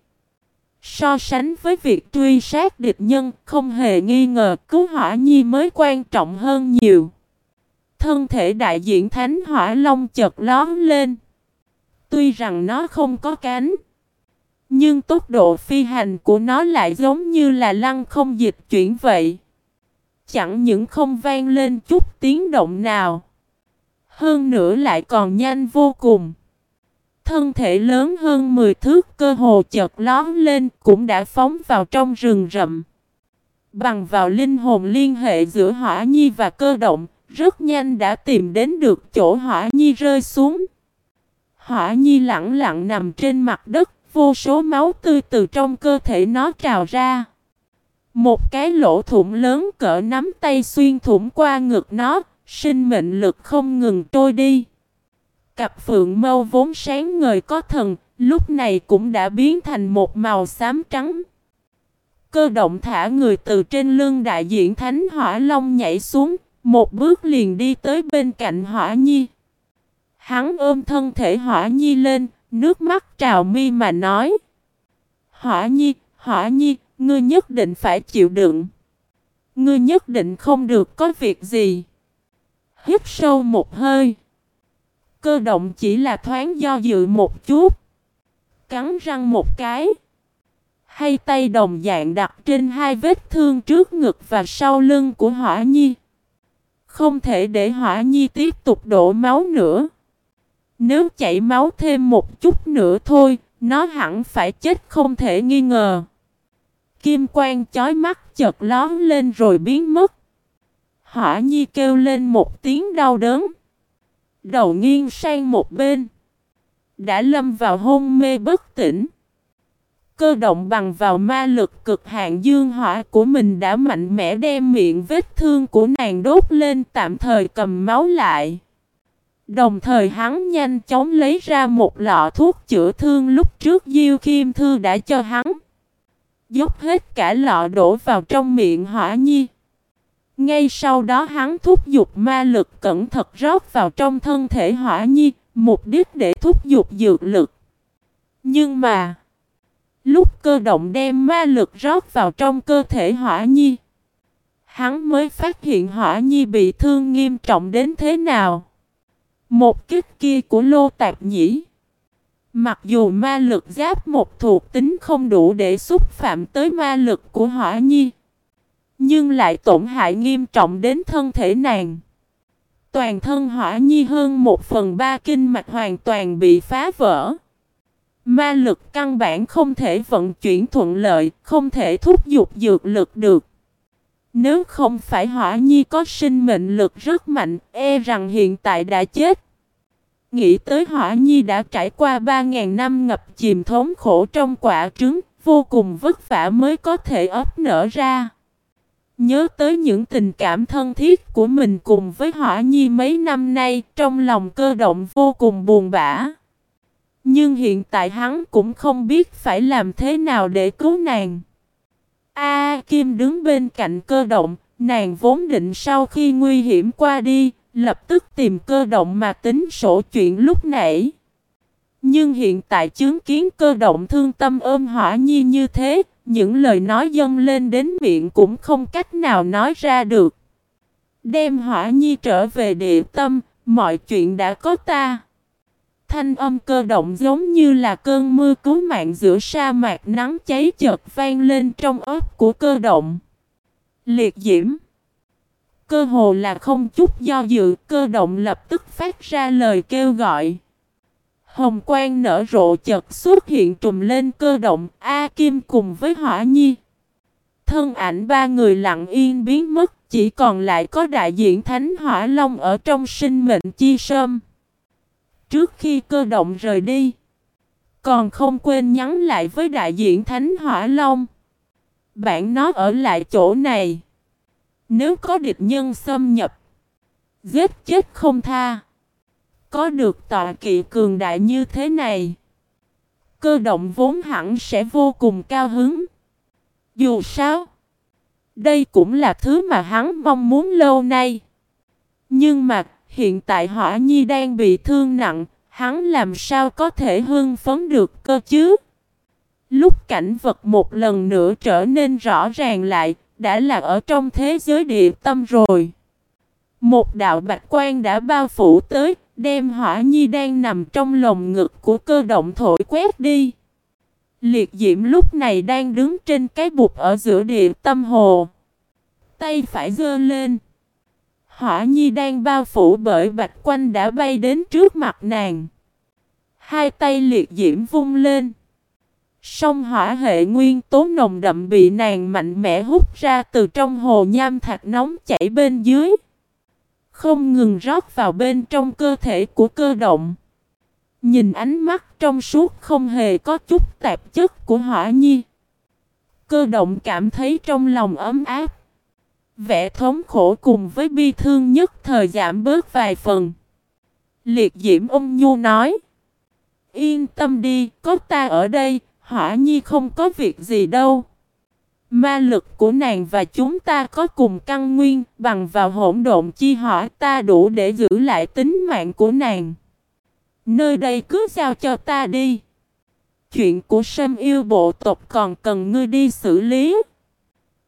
So sánh với việc truy sát địch nhân, không hề nghi ngờ cứu hỏa nhi mới quan trọng hơn nhiều. Thân thể đại diện Thánh Hỏa Long chợt lón lên. Tuy rằng nó không có cánh, nhưng tốc độ phi hành của nó lại giống như là lăng không dịch chuyển vậy. Chẳng những không vang lên chút tiếng động nào. Hơn nữa lại còn nhanh vô cùng. Thân thể lớn hơn 10 thước cơ hồ chợt lón lên cũng đã phóng vào trong rừng rậm. Bằng vào linh hồn liên hệ giữa hỏa nhi và cơ động, rất nhanh đã tìm đến được chỗ hỏa nhi rơi xuống. Hỏa nhi lặng lặng nằm trên mặt đất, vô số máu tươi từ trong cơ thể nó trào ra. Một cái lỗ thủng lớn cỡ nắm tay xuyên thủng qua ngực nó, sinh mệnh lực không ngừng trôi đi. Cặp phượng mâu vốn sáng ngời có thần, lúc này cũng đã biến thành một màu xám trắng. Cơ động thả người từ trên lưng đại diện Thánh Hỏa Long nhảy xuống, một bước liền đi tới bên cạnh Hỏa Nhi. Hắn ôm thân thể Hỏa Nhi lên, nước mắt trào mi mà nói. Hỏa Nhi, Hỏa Nhi, ngươi nhất định phải chịu đựng. Ngươi nhất định không được có việc gì. Hít sâu một hơi. Cơ động chỉ là thoáng do dự một chút. Cắn răng một cái. Hay tay đồng dạng đặt trên hai vết thương trước ngực và sau lưng của Hỏa Nhi. Không thể để Hỏa Nhi tiếp tục đổ máu nữa. Nếu chảy máu thêm một chút nữa thôi, nó hẳn phải chết không thể nghi ngờ. Kim quang chói mắt chợt lón lên rồi biến mất. Hỏa Nhi kêu lên một tiếng đau đớn. Đầu nghiêng sang một bên. Đã lâm vào hôn mê bất tỉnh. Cơ động bằng vào ma lực cực hạn dương hỏa của mình đã mạnh mẽ đem miệng vết thương của nàng đốt lên tạm thời cầm máu lại. Đồng thời hắn nhanh chóng lấy ra một lọ thuốc chữa thương lúc trước Diêu Kim Thư đã cho hắn. Dốc hết cả lọ đổ vào trong miệng hỏa nhi. Ngay sau đó hắn thúc giục ma lực cẩn thận rót vào trong thân thể hỏa nhi, mục đích để thúc giục dược lực. Nhưng mà, lúc cơ động đem ma lực rót vào trong cơ thể hỏa nhi, hắn mới phát hiện hỏa nhi bị thương nghiêm trọng đến thế nào. Một kích kia của lô tạp nhĩ. Mặc dù ma lực giáp một thuộc tính không đủ để xúc phạm tới ma lực của hỏa nhi. Nhưng lại tổn hại nghiêm trọng đến thân thể nàng. Toàn thân hỏa nhi hơn một phần ba kinh mạch hoàn toàn bị phá vỡ. Ma lực căn bản không thể vận chuyển thuận lợi, không thể thúc giục dược lực được. Nếu không phải hỏa nhi có sinh mệnh lực rất mạnh, e rằng hiện tại đã chết. Nghĩ tới hỏa nhi đã trải qua 3.000 năm ngập chìm thống khổ trong quả trứng, vô cùng vất vả mới có thể ấp nở ra. Nhớ tới những tình cảm thân thiết của mình cùng với hỏa nhi mấy năm nay, trong lòng cơ động vô cùng buồn bã. Nhưng hiện tại hắn cũng không biết phải làm thế nào để cứu nàng. A Kim đứng bên cạnh cơ động, nàng vốn định sau khi nguy hiểm qua đi, lập tức tìm cơ động mà tính sổ chuyện lúc nãy. Nhưng hiện tại chứng kiến cơ động thương tâm ôm hỏa nhi như thế, những lời nói dâng lên đến miệng cũng không cách nào nói ra được. Đem hỏa nhi trở về địa tâm, mọi chuyện đã có ta. Thanh âm cơ động giống như là cơn mưa cứu mạng giữa sa mạc nắng cháy chợt vang lên trong ớt của cơ động. Liệt diễm Cơ hồ là không chút do dự, cơ động lập tức phát ra lời kêu gọi. Hồng quang nở rộ chật xuất hiện trùm lên cơ động A Kim cùng với Hỏa Nhi. Thân ảnh ba người lặng yên biến mất, chỉ còn lại có đại diện Thánh Hỏa Long ở trong sinh mệnh chi sâm. Trước khi cơ động rời đi, còn không quên nhắn lại với đại diện Thánh Hỏa Long. Bạn nó ở lại chỗ này. Nếu có địch nhân xâm nhập, giết chết không tha. Có được tọa kỵ cường đại như thế này, cơ động vốn hẳn sẽ vô cùng cao hứng. Dù sao, đây cũng là thứ mà hắn mong muốn lâu nay. Nhưng mà, hiện tại hỏa nhi đang bị thương nặng, hắn làm sao có thể hưng phấn được cơ chứ? Lúc cảnh vật một lần nữa trở nên rõ ràng lại, đã là ở trong thế giới địa tâm rồi. Một đạo bạch quan đã bao phủ tới, đem hỏa nhi đang nằm trong lồng ngực của cơ động thổi quét đi. Liệt diễm lúc này đang đứng trên cái bụt ở giữa địa tâm hồ. Tay phải giơ lên. Hỏa nhi đang bao phủ bởi bạch quanh đã bay đến trước mặt nàng. Hai tay liệt diễm vung lên. Sông hỏa hệ nguyên tố nồng đậm bị nàng mạnh mẽ hút ra từ trong hồ nham thạch nóng chảy bên dưới. Không ngừng rót vào bên trong cơ thể của cơ động. Nhìn ánh mắt trong suốt không hề có chút tạp chất của hỏa nhi. Cơ động cảm thấy trong lòng ấm áp. Vẻ thống khổ cùng với bi thương nhất thời giảm bớt vài phần. Liệt diễm ông Nhu nói. Yên tâm đi, có ta ở đây, hỏa nhi không có việc gì đâu. Ma lực của nàng và chúng ta có cùng căn nguyên, bằng vào hỗn độn chi hỏa ta đủ để giữ lại tính mạng của nàng. Nơi đây cứ giao cho ta đi. Chuyện của sâm yêu bộ tộc còn cần ngươi đi xử lý.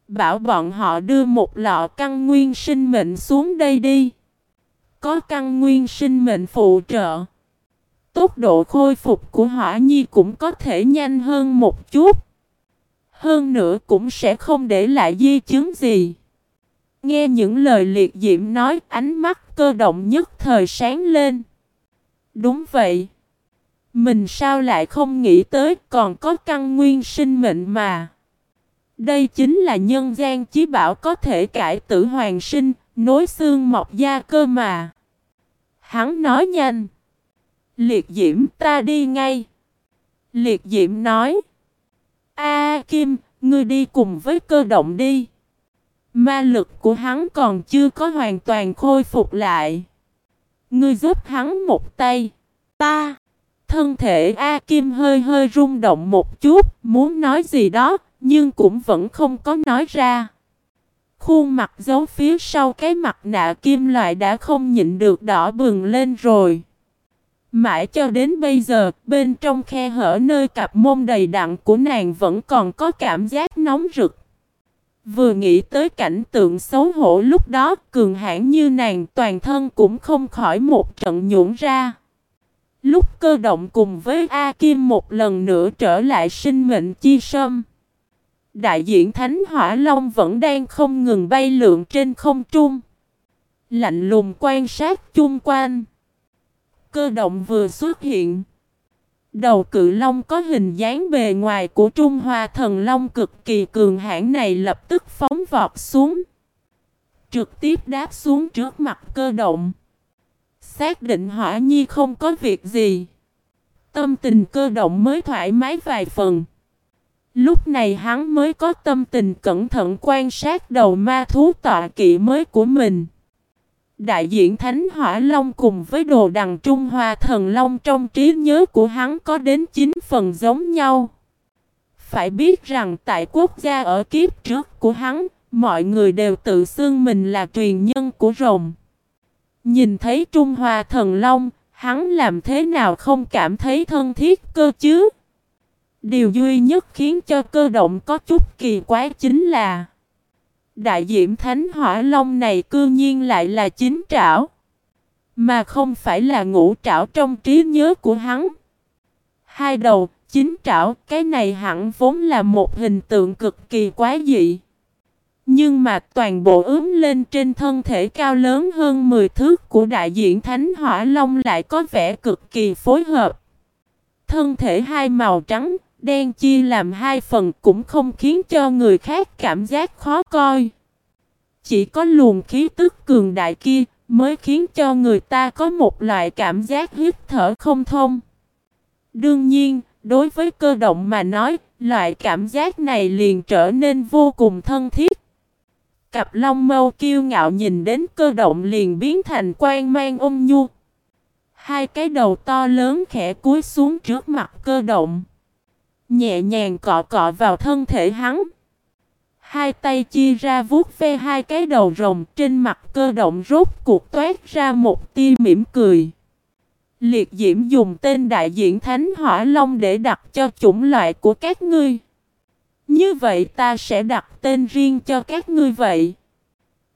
Bảo bọn họ đưa một lọ căn nguyên sinh mệnh xuống đây đi. Có căn nguyên sinh mệnh phụ trợ. Tốc độ khôi phục của hỏa nhi cũng có thể nhanh hơn một chút. Hơn nữa cũng sẽ không để lại di chứng gì. Nghe những lời liệt diễm nói ánh mắt cơ động nhất thời sáng lên. Đúng vậy. Mình sao lại không nghĩ tới còn có căn nguyên sinh mệnh mà. Đây chính là nhân gian chí bảo có thể cải tử hoàng sinh, nối xương mọc da cơ mà. Hắn nói nhanh. Liệt diễm ta đi ngay. Liệt diễm nói. A Kim, ngươi đi cùng với cơ động đi. Ma lực của hắn còn chưa có hoàn toàn khôi phục lại. Ngươi giúp hắn một tay. Ta. Thân thể A Kim hơi hơi rung động một chút, muốn nói gì đó, nhưng cũng vẫn không có nói ra. Khuôn mặt giấu phía sau cái mặt nạ kim loại đã không nhịn được đỏ bừng lên rồi. Mãi cho đến bây giờ, bên trong khe hở nơi cặp mông đầy đặn của nàng vẫn còn có cảm giác nóng rực. Vừa nghĩ tới cảnh tượng xấu hổ lúc đó, cường hãn như nàng toàn thân cũng không khỏi một trận nhũn ra. Lúc cơ động cùng với A Kim một lần nữa trở lại sinh mệnh chi sâm. Đại diện Thánh Hỏa Long vẫn đang không ngừng bay lượn trên không trung. Lạnh lùng quan sát chung quanh. Cơ động vừa xuất hiện. Đầu cự long có hình dáng bề ngoài của Trung Hoa thần long cực kỳ cường hãn này lập tức phóng vọt xuống. Trực tiếp đáp xuống trước mặt cơ động. Xác định hỏa nhi không có việc gì. Tâm tình cơ động mới thoải mái vài phần. Lúc này hắn mới có tâm tình cẩn thận quan sát đầu ma thú tọa kỵ mới của mình. Đại diện Thánh Hỏa Long cùng với đồ đằng Trung Hoa Thần Long trong trí nhớ của hắn có đến 9 phần giống nhau. Phải biết rằng tại quốc gia ở kiếp trước của hắn, mọi người đều tự xưng mình là truyền nhân của rồng. Nhìn thấy Trung Hoa Thần Long, hắn làm thế nào không cảm thấy thân thiết cơ chứ? Điều duy nhất khiến cho cơ động có chút kỳ quái chính là Đại diễm thánh hỏa long này cư nhiên lại là chính trảo Mà không phải là ngũ trảo trong trí nhớ của hắn. Hai đầu, chính trảo, cái này hẳn vốn là một hình tượng cực kỳ quái dị Nhưng mà toàn bộ ướm lên trên thân thể cao lớn hơn 10 thước của đại diện thánh hỏa long lại có vẻ cực kỳ phối hợp. Thân thể hai màu trắng, Đen chia làm hai phần cũng không khiến cho người khác cảm giác khó coi. Chỉ có luồng khí tức cường đại kia mới khiến cho người ta có một loại cảm giác hít thở không thông. Đương nhiên, đối với cơ động mà nói, loại cảm giác này liền trở nên vô cùng thân thiết. Cặp long mâu kiêu ngạo nhìn đến cơ động liền biến thành quan mang ôm nhu. Hai cái đầu to lớn khẽ cúi xuống trước mặt cơ động. Nhẹ nhàng cọ cọ vào thân thể hắn. Hai tay chia ra vuốt ve hai cái đầu rồng, trên mặt cơ động rốt cuộc toát ra một tia mỉm cười. Liệt diễm dùng tên đại diện Thánh Hỏa Long để đặt cho chủng loại của các ngươi. Như vậy ta sẽ đặt tên riêng cho các ngươi vậy.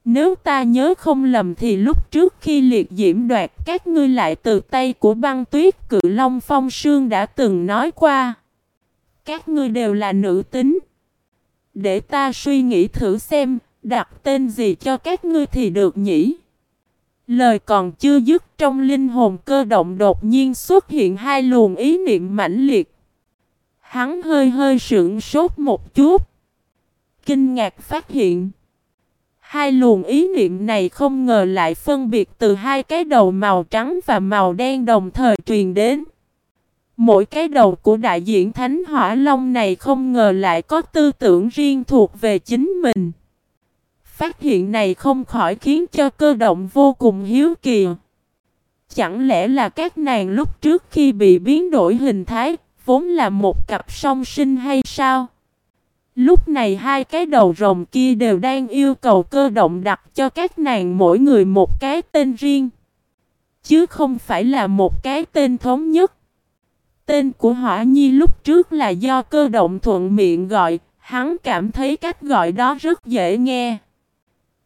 Nếu ta nhớ không lầm thì lúc trước khi liệt diễm đoạt, các ngươi lại từ tay của băng tuyết cự long phong sương đã từng nói qua. Các ngươi đều là nữ tính. Để ta suy nghĩ thử xem, đặt tên gì cho các ngươi thì được nhỉ? Lời còn chưa dứt trong linh hồn cơ động đột nhiên xuất hiện hai luồng ý niệm mãnh liệt. Hắn hơi hơi sững sốt một chút. Kinh ngạc phát hiện. Hai luồng ý niệm này không ngờ lại phân biệt từ hai cái đầu màu trắng và màu đen đồng thời truyền đến. Mỗi cái đầu của đại diện Thánh Hỏa Long này không ngờ lại có tư tưởng riêng thuộc về chính mình. Phát hiện này không khỏi khiến cho cơ động vô cùng hiếu kỳ. Chẳng lẽ là các nàng lúc trước khi bị biến đổi hình thái, vốn là một cặp song sinh hay sao? Lúc này hai cái đầu rồng kia đều đang yêu cầu cơ động đặt cho các nàng mỗi người một cái tên riêng. Chứ không phải là một cái tên thống nhất. Tên của Hỏa Nhi lúc trước là do cơ động thuận miệng gọi, hắn cảm thấy cách gọi đó rất dễ nghe.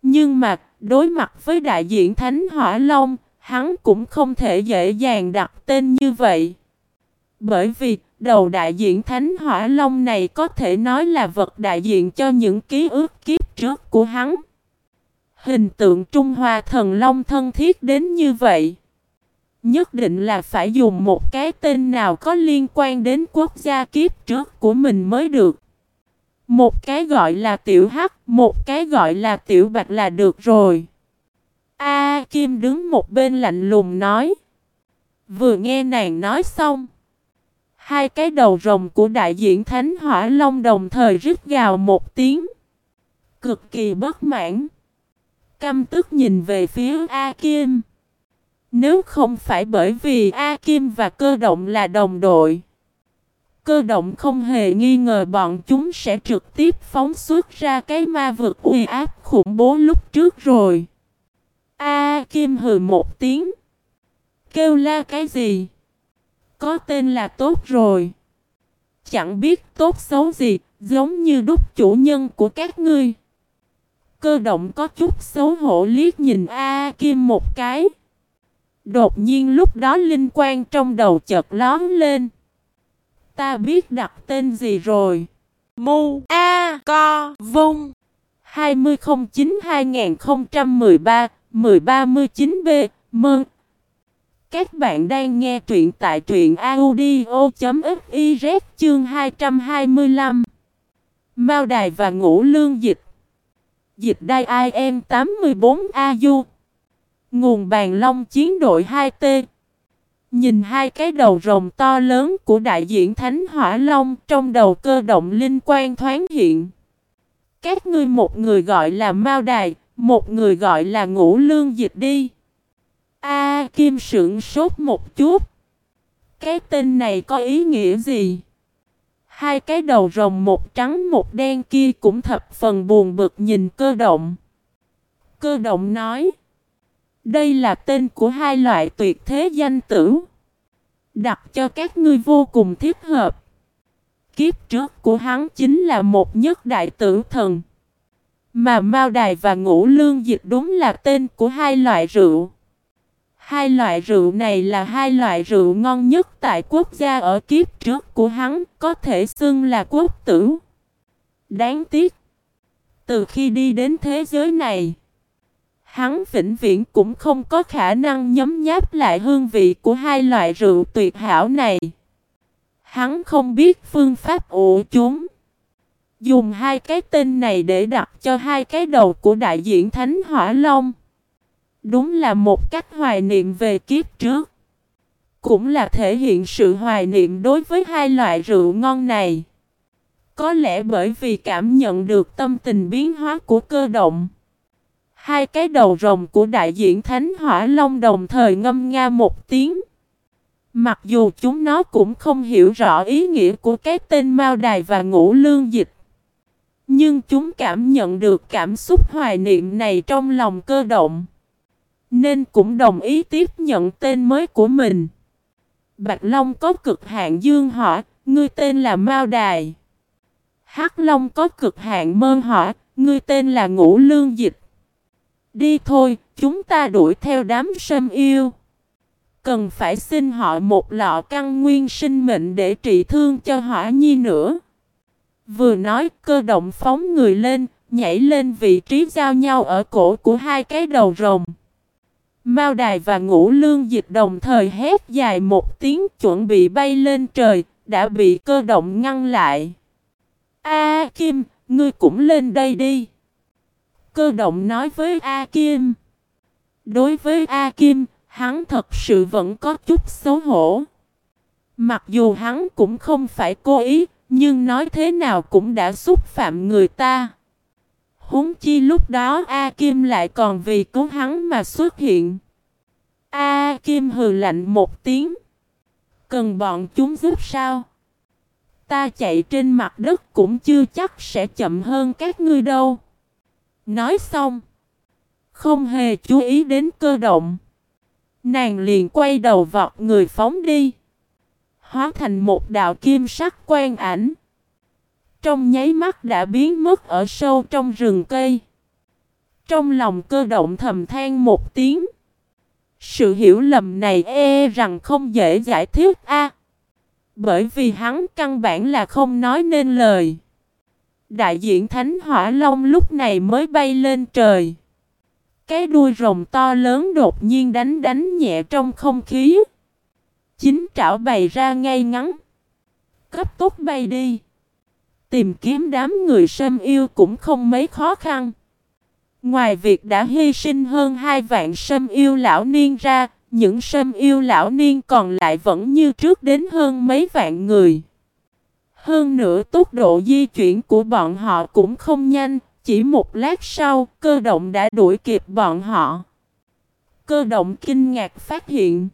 Nhưng mà, đối mặt với đại diện Thánh Hỏa Long, hắn cũng không thể dễ dàng đặt tên như vậy. Bởi vì, đầu đại diện Thánh Hỏa Long này có thể nói là vật đại diện cho những ký ức kiếp trước của hắn. Hình tượng Trung Hoa Thần Long thân thiết đến như vậy. Nhất định là phải dùng một cái tên nào có liên quan đến quốc gia kiếp trước của mình mới được. Một cái gọi là tiểu hắc, một cái gọi là tiểu bạch là được rồi. A Kim đứng một bên lạnh lùng nói. Vừa nghe nàng nói xong. Hai cái đầu rồng của đại diện Thánh Hỏa Long đồng thời rít gào một tiếng. Cực kỳ bất mãn. Căm tức nhìn về phía A Kim. Nếu không phải bởi vì A Kim và cơ động là đồng đội. Cơ động không hề nghi ngờ bọn chúng sẽ trực tiếp phóng xuất ra cái ma vực uy áp khủng bố lúc trước rồi. A Kim hừ một tiếng. Kêu la cái gì? Có tên là tốt rồi. Chẳng biết tốt xấu gì, giống như đúc chủ nhân của các ngươi. Cơ động có chút xấu hổ liếc nhìn A Kim một cái. Đột nhiên lúc đó linh quan trong đầu chợt lóm lên. Ta biết đặt tên gì rồi. Mu A Co Vung. 2009-2013-1039B mừng. Các bạn đang nghe truyện tại truyện audio.fiz chương 225 Mao Đài và Ngũ Lương Dịch. Dịch đai IM 84AU Nguồn bàn long chiến đội 2T Nhìn hai cái đầu rồng to lớn của đại diện Thánh Hỏa Long trong đầu cơ động linh quan thoáng hiện. Các ngươi một người gọi là Mao Đài, một người gọi là Ngũ Lương Dịch đi. A Kim sững sốt một chút. Cái tên này có ý nghĩa gì? Hai cái đầu rồng một trắng một đen kia cũng thập phần buồn bực nhìn cơ động. Cơ động nói. Đây là tên của hai loại tuyệt thế danh tử. Đặt cho các ngươi vô cùng thiết hợp. Kiếp trước của hắn chính là một nhất đại tử thần. Mà Mao Đài và Ngũ Lương Dịch đúng là tên của hai loại rượu. Hai loại rượu này là hai loại rượu ngon nhất tại quốc gia ở kiếp trước của hắn, có thể xưng là quốc tử. Đáng tiếc, từ khi đi đến thế giới này, Hắn vĩnh viễn cũng không có khả năng nhấm nháp lại hương vị của hai loại rượu tuyệt hảo này. Hắn không biết phương pháp ủ chúng. Dùng hai cái tên này để đặt cho hai cái đầu của đại diện Thánh Hỏa Long. Đúng là một cách hoài niệm về kiếp trước. Cũng là thể hiện sự hoài niệm đối với hai loại rượu ngon này. Có lẽ bởi vì cảm nhận được tâm tình biến hóa của cơ động. Hai cái đầu rồng của đại diện Thánh Hỏa Long đồng thời ngâm nga một tiếng. Mặc dù chúng nó cũng không hiểu rõ ý nghĩa của cái tên Mao Đài và Ngũ Lương Dịch. Nhưng chúng cảm nhận được cảm xúc hoài niệm này trong lòng cơ động. Nên cũng đồng ý tiếp nhận tên mới của mình. Bạch Long có cực hạn dương hỏa, ngươi tên là Mao Đài. Hắc Long có cực hạn mơ hỏa, ngươi tên là Ngũ Lương Dịch. Đi thôi, chúng ta đuổi theo đám sâm yêu. Cần phải xin họ một lọ căn nguyên sinh mệnh để trị thương cho hỏa nhi nữa. Vừa nói cơ động phóng người lên, nhảy lên vị trí giao nhau ở cổ của hai cái đầu rồng. Mao Đài và Ngũ Lương Dịch đồng thời hét dài một tiếng chuẩn bị bay lên trời, đã bị cơ động ngăn lại. A Kim, ngươi cũng lên đây đi. Cơ động nói với A Kim. Đối với A Kim, hắn thật sự vẫn có chút xấu hổ. Mặc dù hắn cũng không phải cố ý, nhưng nói thế nào cũng đã xúc phạm người ta. Huống chi lúc đó A Kim lại còn vì cứu hắn mà xuất hiện. A Kim hừ lạnh một tiếng. Cần bọn chúng giúp sao? Ta chạy trên mặt đất cũng chưa chắc sẽ chậm hơn các ngươi đâu. Nói xong. Không hề chú ý đến cơ động. Nàng liền quay đầu vọt người phóng đi. Hóa thành một đạo kim sắc quen ảnh. Trong nháy mắt đã biến mất ở sâu trong rừng cây. Trong lòng cơ động thầm than một tiếng. Sự hiểu lầm này e, e rằng không dễ giải thích a. bởi vì hắn căn bản là không nói nên lời. Đại diện Thánh Hỏa Long lúc này mới bay lên trời. Cái đuôi rồng to lớn đột nhiên đánh đánh nhẹ trong không khí. Chính trảo bày ra ngay ngắn. Cấp tốc bay đi. Tìm kiếm đám người sâm yêu cũng không mấy khó khăn. Ngoài việc đã hy sinh hơn hai vạn sâm yêu lão niên ra, những sâm yêu lão niên còn lại vẫn như trước đến hơn mấy vạn người. Hơn nữa tốc độ di chuyển của bọn họ cũng không nhanh, chỉ một lát sau cơ động đã đuổi kịp bọn họ. Cơ động kinh ngạc phát hiện.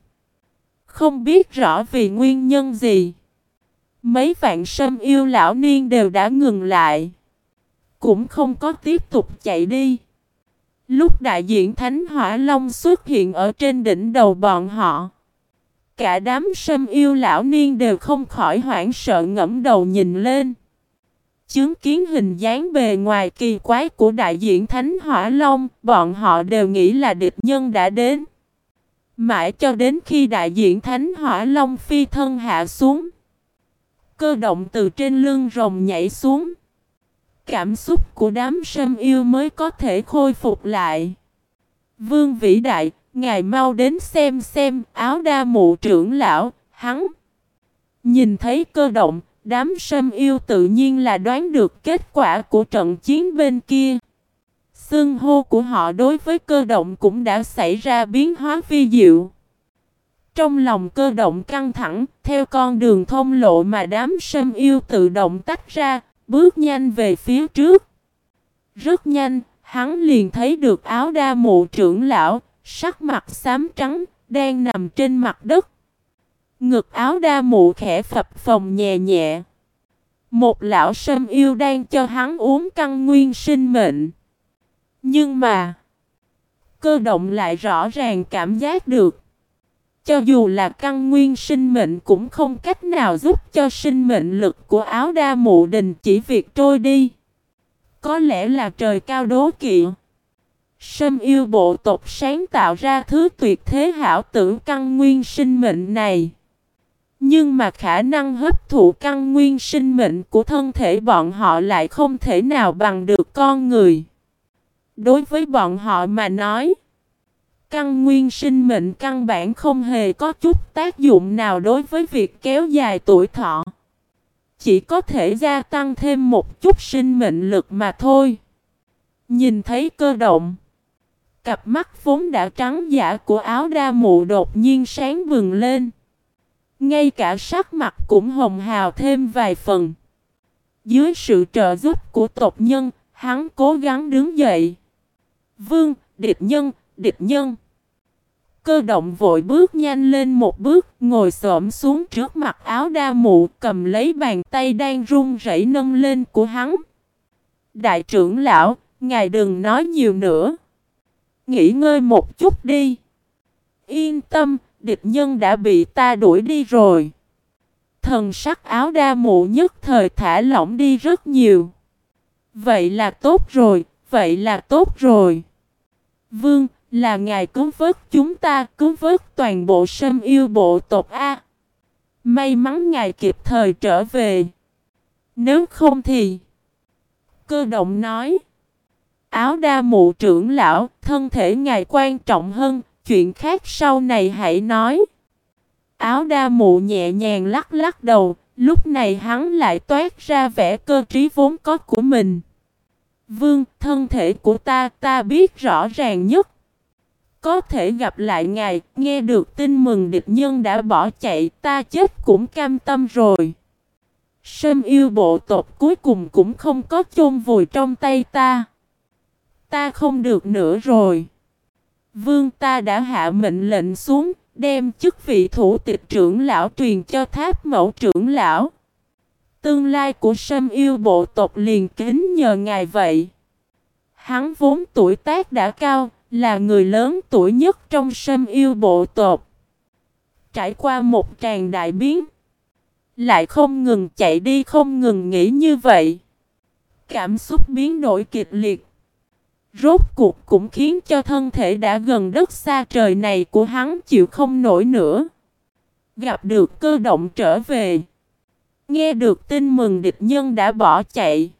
Không biết rõ vì nguyên nhân gì. Mấy vạn sâm yêu lão niên đều đã ngừng lại. Cũng không có tiếp tục chạy đi. Lúc đại diện Thánh Hỏa Long xuất hiện ở trên đỉnh đầu bọn họ. Cả đám sâm yêu lão niên đều không khỏi hoảng sợ ngẫm đầu nhìn lên. Chứng kiến hình dáng bề ngoài kỳ quái của đại diện Thánh Hỏa Long, bọn họ đều nghĩ là địch nhân đã đến. Mãi cho đến khi đại diện Thánh Hỏa Long phi thân hạ xuống. Cơ động từ trên lưng rồng nhảy xuống. Cảm xúc của đám sâm yêu mới có thể khôi phục lại. Vương vĩ đại, ngài mau đến xem xem áo đa mụ trưởng lão, hắn. Nhìn thấy cơ động, đám sâm yêu tự nhiên là đoán được kết quả của trận chiến bên kia. sương hô của họ đối với cơ động cũng đã xảy ra biến hóa phi diệu. Trong lòng cơ động căng thẳng, theo con đường thông lộ mà đám sâm yêu tự động tách ra, bước nhanh về phía trước. Rất nhanh, hắn liền thấy được áo đa mụ trưởng lão, sắc mặt xám trắng, đang nằm trên mặt đất. Ngực áo đa mụ khẽ phập phồng nhẹ nhẹ. Một lão sâm yêu đang cho hắn uống căn nguyên sinh mệnh. Nhưng mà, cơ động lại rõ ràng cảm giác được. Cho dù là căn nguyên sinh mệnh cũng không cách nào giúp cho sinh mệnh lực của áo đa mụ đình chỉ việc trôi đi. Có lẽ là trời cao đố kỵ. Sâm yêu bộ tộc sáng tạo ra thứ tuyệt thế hảo tử căn nguyên sinh mệnh này. Nhưng mà khả năng hấp thụ căn nguyên sinh mệnh của thân thể bọn họ lại không thể nào bằng được con người. Đối với bọn họ mà nói, căn nguyên sinh mệnh căn bản không hề có chút tác dụng nào đối với việc kéo dài tuổi thọ. Chỉ có thể gia tăng thêm một chút sinh mệnh lực mà thôi. Nhìn thấy cơ động. Cặp mắt vốn đã trắng giả của áo đa mụ đột nhiên sáng bừng lên. Ngay cả sắc mặt cũng hồng hào thêm vài phần. Dưới sự trợ giúp của tộc nhân, hắn cố gắng đứng dậy. Vương, địch nhân, địch nhân. Cơ động vội bước nhanh lên một bước, ngồi xổm xuống trước mặt áo đa mụ, cầm lấy bàn tay đang run rẩy nâng lên của hắn. Đại trưởng lão, ngài đừng nói nhiều nữa. Nghỉ ngơi một chút đi. Yên tâm, địch nhân đã bị ta đuổi đi rồi. Thần sắc áo đa mụ nhất thời thả lỏng đi rất nhiều. Vậy là tốt rồi, vậy là tốt rồi. Vương, là ngài cứu vớt chúng ta, cứu vớt toàn bộ sâm yêu bộ tộc A. May mắn ngài kịp thời trở về. Nếu không thì... Cơ động nói. Áo đa mụ trưởng lão, thân thể ngài quan trọng hơn, chuyện khác sau này hãy nói. Áo đa mụ nhẹ nhàng lắc lắc đầu, lúc này hắn lại toát ra vẻ cơ trí vốn có của mình. Vương, thân thể của ta, ta biết rõ ràng nhất. Có thể gặp lại ngài, nghe được tin mừng địch nhân đã bỏ chạy, ta chết cũng cam tâm rồi. Sâm yêu bộ tộc cuối cùng cũng không có chôn vùi trong tay ta. Ta không được nữa rồi. Vương ta đã hạ mệnh lệnh xuống, đem chức vị thủ tịch trưởng lão truyền cho tháp mẫu trưởng lão. Tương lai của sâm yêu bộ tộc liền kính nhờ ngài vậy. Hắn vốn tuổi tác đã cao, là người lớn tuổi nhất trong sâm yêu bộ tộc. Trải qua một tràng đại biến. Lại không ngừng chạy đi không ngừng nghĩ như vậy. Cảm xúc biến đổi kịch liệt. Rốt cuộc cũng khiến cho thân thể đã gần đất xa trời này của hắn chịu không nổi nữa. Gặp được cơ động trở về. Nghe được tin mừng địch nhân đã bỏ chạy.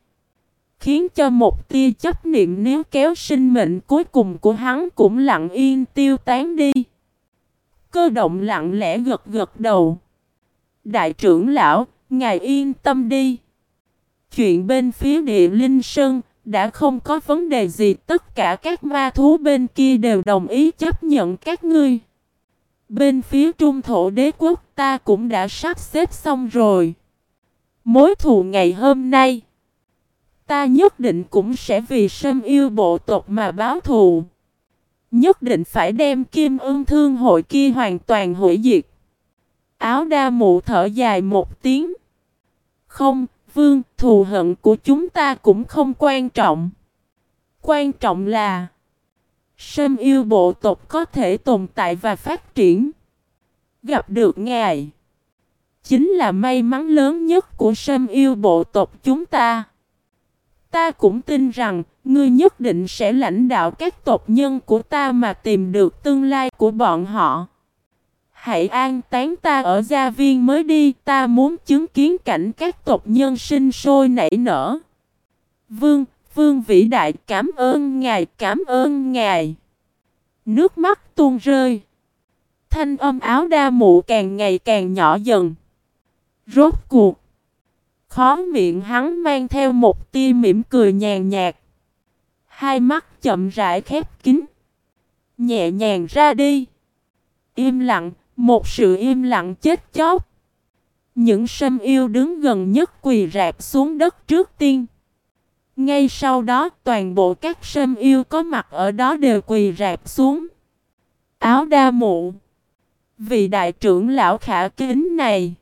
Khiến cho một tia chấp niệm nếu kéo sinh mệnh cuối cùng của hắn cũng lặng yên tiêu tán đi. Cơ động lặng lẽ gật gật đầu. Đại trưởng lão, ngài yên tâm đi. Chuyện bên phía địa linh sơn đã không có vấn đề gì, tất cả các ma thú bên kia đều đồng ý chấp nhận các ngươi. Bên phía trung thổ đế quốc ta cũng đã sắp xếp xong rồi. Mối thù ngày hôm nay, ta nhất định cũng sẽ vì sâm yêu bộ tộc mà báo thù. Nhất định phải đem kim ương thương hội kia hoàn toàn hủy diệt. Áo đa mụ thở dài một tiếng. Không, vương, thù hận của chúng ta cũng không quan trọng. Quan trọng là Sâm yêu bộ tộc có thể tồn tại và phát triển. Gặp được ngài Chính là may mắn lớn nhất của sâm yêu bộ tộc chúng ta. Ta cũng tin rằng Ngươi nhất định sẽ lãnh đạo các tộc nhân của ta mà tìm được tương lai của bọn họ. Hãy an tán ta ở gia viên mới đi, ta muốn chứng kiến cảnh các tộc nhân sinh sôi nảy nở. Vương, Vương vĩ đại cảm ơn ngài, cảm ơn ngài. Nước mắt tuôn rơi. Thanh âm áo đa mụ càng ngày càng nhỏ dần. Rốt cuộc. Khó miệng hắn mang theo một tia mỉm cười nhàn nhạt. Hai mắt chậm rãi khép kín. Nhẹ nhàng ra đi. Im lặng, một sự im lặng chết chóc. Những sâm yêu đứng gần nhất quỳ rạp xuống đất trước tiên. Ngay sau đó, toàn bộ các sâm yêu có mặt ở đó đều quỳ rạp xuống. Áo đa mụ. Vì đại trưởng lão khả kính này.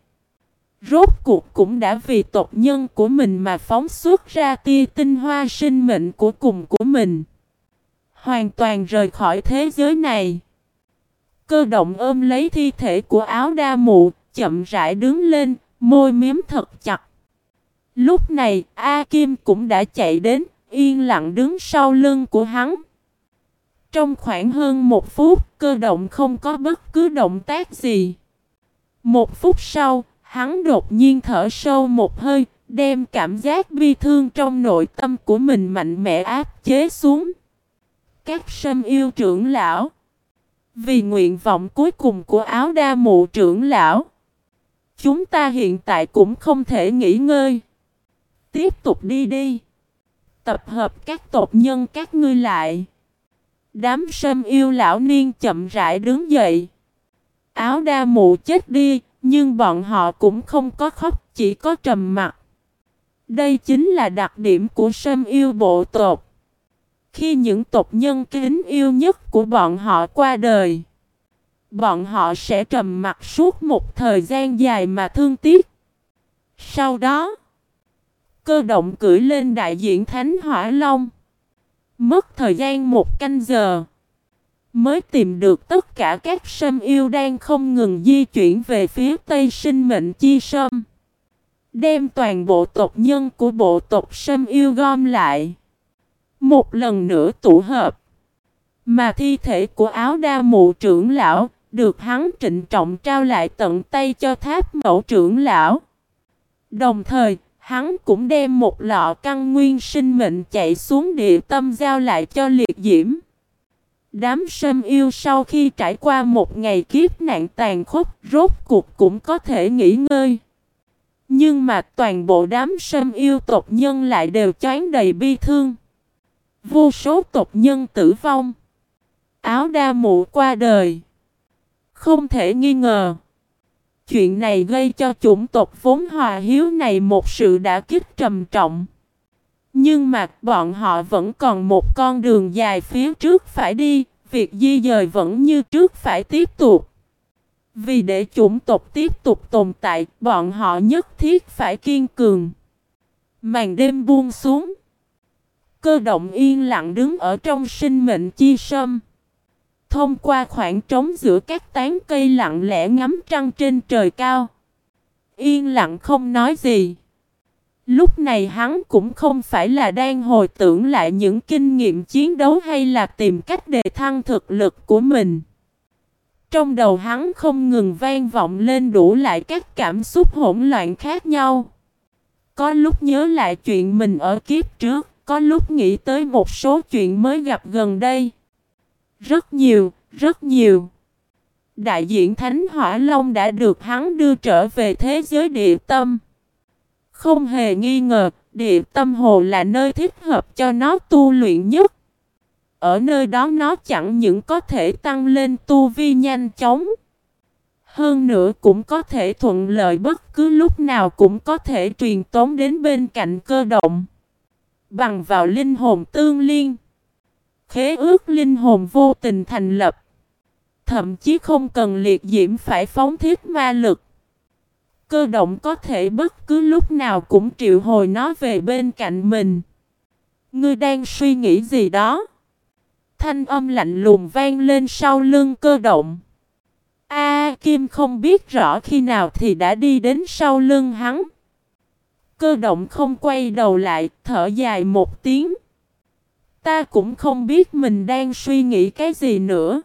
Rốt cuộc cũng đã vì tộc nhân của mình mà phóng xuất ra tia tinh hoa sinh mệnh của cùng của mình. Hoàn toàn rời khỏi thế giới này. Cơ động ôm lấy thi thể của áo đa mụ, chậm rãi đứng lên, môi miếm thật chặt. Lúc này, A Kim cũng đã chạy đến, yên lặng đứng sau lưng của hắn. Trong khoảng hơn một phút, cơ động không có bất cứ động tác gì. Một phút sau, Hắn đột nhiên thở sâu một hơi, đem cảm giác bi thương trong nội tâm của mình mạnh mẽ áp chế xuống. Các sâm yêu trưởng lão vì nguyện vọng cuối cùng của áo đa mụ trưởng lão. Chúng ta hiện tại cũng không thể nghỉ ngơi. Tiếp tục đi đi. Tập hợp các tộc nhân các ngươi lại. Đám sâm yêu lão niên chậm rãi đứng dậy. Áo đa mụ chết đi nhưng bọn họ cũng không có khóc, chỉ có trầm mặt. Đây chính là đặc điểm của sâm yêu bộ tộc. Khi những tộc nhân kính yêu nhất của bọn họ qua đời, bọn họ sẽ trầm mặt suốt một thời gian dài mà thương tiếc. Sau đó, cơ động cưỡi lên đại diện Thánh Hỏa Long. Mất thời gian một canh giờ. Mới tìm được tất cả các sâm yêu đang không ngừng di chuyển về phía tây sinh mệnh chi sâm. Đem toàn bộ tộc nhân của bộ tộc sâm yêu gom lại. Một lần nữa tụ hợp. Mà thi thể của áo đa mụ trưởng lão được hắn trịnh trọng trao lại tận tay cho tháp mẫu trưởng lão. Đồng thời, hắn cũng đem một lọ căn nguyên sinh mệnh chạy xuống địa tâm giao lại cho liệt diễm. Đám sâm yêu sau khi trải qua một ngày kiếp nạn tàn khốc, rốt cuộc cũng có thể nghỉ ngơi. Nhưng mà toàn bộ đám sâm yêu tộc nhân lại đều choáng đầy bi thương. Vô số tộc nhân tử vong. Áo đa mụ qua đời. Không thể nghi ngờ. Chuyện này gây cho chủng tộc vốn hòa hiếu này một sự đã kích trầm trọng. Nhưng mà bọn họ vẫn còn một con đường dài phía trước phải đi, việc di dời vẫn như trước phải tiếp tục. Vì để chủng tộc tiếp tục tồn tại, bọn họ nhất thiết phải kiên cường. Màn đêm buông xuống. Cơ động yên lặng đứng ở trong sinh mệnh chi sâm. Thông qua khoảng trống giữa các tán cây lặng lẽ ngắm trăng trên trời cao. Yên lặng không nói gì. Lúc này hắn cũng không phải là đang hồi tưởng lại những kinh nghiệm chiến đấu hay là tìm cách đề thăng thực lực của mình. Trong đầu hắn không ngừng vang vọng lên đủ lại các cảm xúc hỗn loạn khác nhau. Có lúc nhớ lại chuyện mình ở kiếp trước, có lúc nghĩ tới một số chuyện mới gặp gần đây. Rất nhiều, rất nhiều. Đại diện Thánh Hỏa Long đã được hắn đưa trở về thế giới địa tâm. Không hề nghi ngờ, địa tâm hồ là nơi thích hợp cho nó tu luyện nhất. Ở nơi đó nó chẳng những có thể tăng lên tu vi nhanh chóng. Hơn nữa cũng có thể thuận lợi bất cứ lúc nào cũng có thể truyền tống đến bên cạnh cơ động. Bằng vào linh hồn tương liên. Khế ước linh hồn vô tình thành lập. Thậm chí không cần liệt diễm phải phóng thiết ma lực. Cơ động có thể bất cứ lúc nào cũng triệu hồi nó về bên cạnh mình. Ngươi đang suy nghĩ gì đó? Thanh âm lạnh lùng vang lên sau lưng cơ động. A, Kim không biết rõ khi nào thì đã đi đến sau lưng hắn. Cơ động không quay đầu lại, thở dài một tiếng. Ta cũng không biết mình đang suy nghĩ cái gì nữa.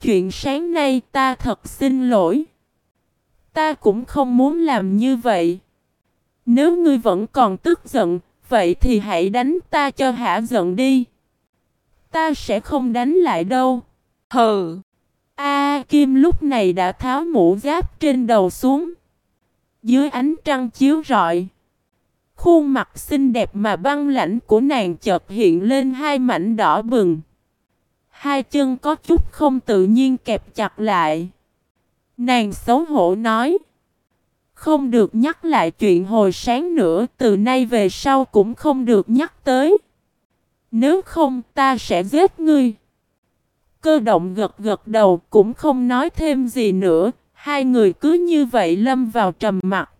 Chuyện sáng nay ta thật xin lỗi. Ta cũng không muốn làm như vậy. Nếu ngươi vẫn còn tức giận, vậy thì hãy đánh ta cho hả giận đi. Ta sẽ không đánh lại đâu. Hừ. A Kim lúc này đã tháo mũ giáp trên đầu xuống. Dưới ánh trăng chiếu rọi. Khuôn mặt xinh đẹp mà băng lãnh của nàng chợt hiện lên hai mảnh đỏ bừng. Hai chân có chút không tự nhiên kẹp chặt lại. Nàng xấu hổ nói. Không được nhắc lại chuyện hồi sáng nữa, từ nay về sau cũng không được nhắc tới. Nếu không ta sẽ giết ngươi. Cơ động gật gật đầu cũng không nói thêm gì nữa, hai người cứ như vậy lâm vào trầm mặc.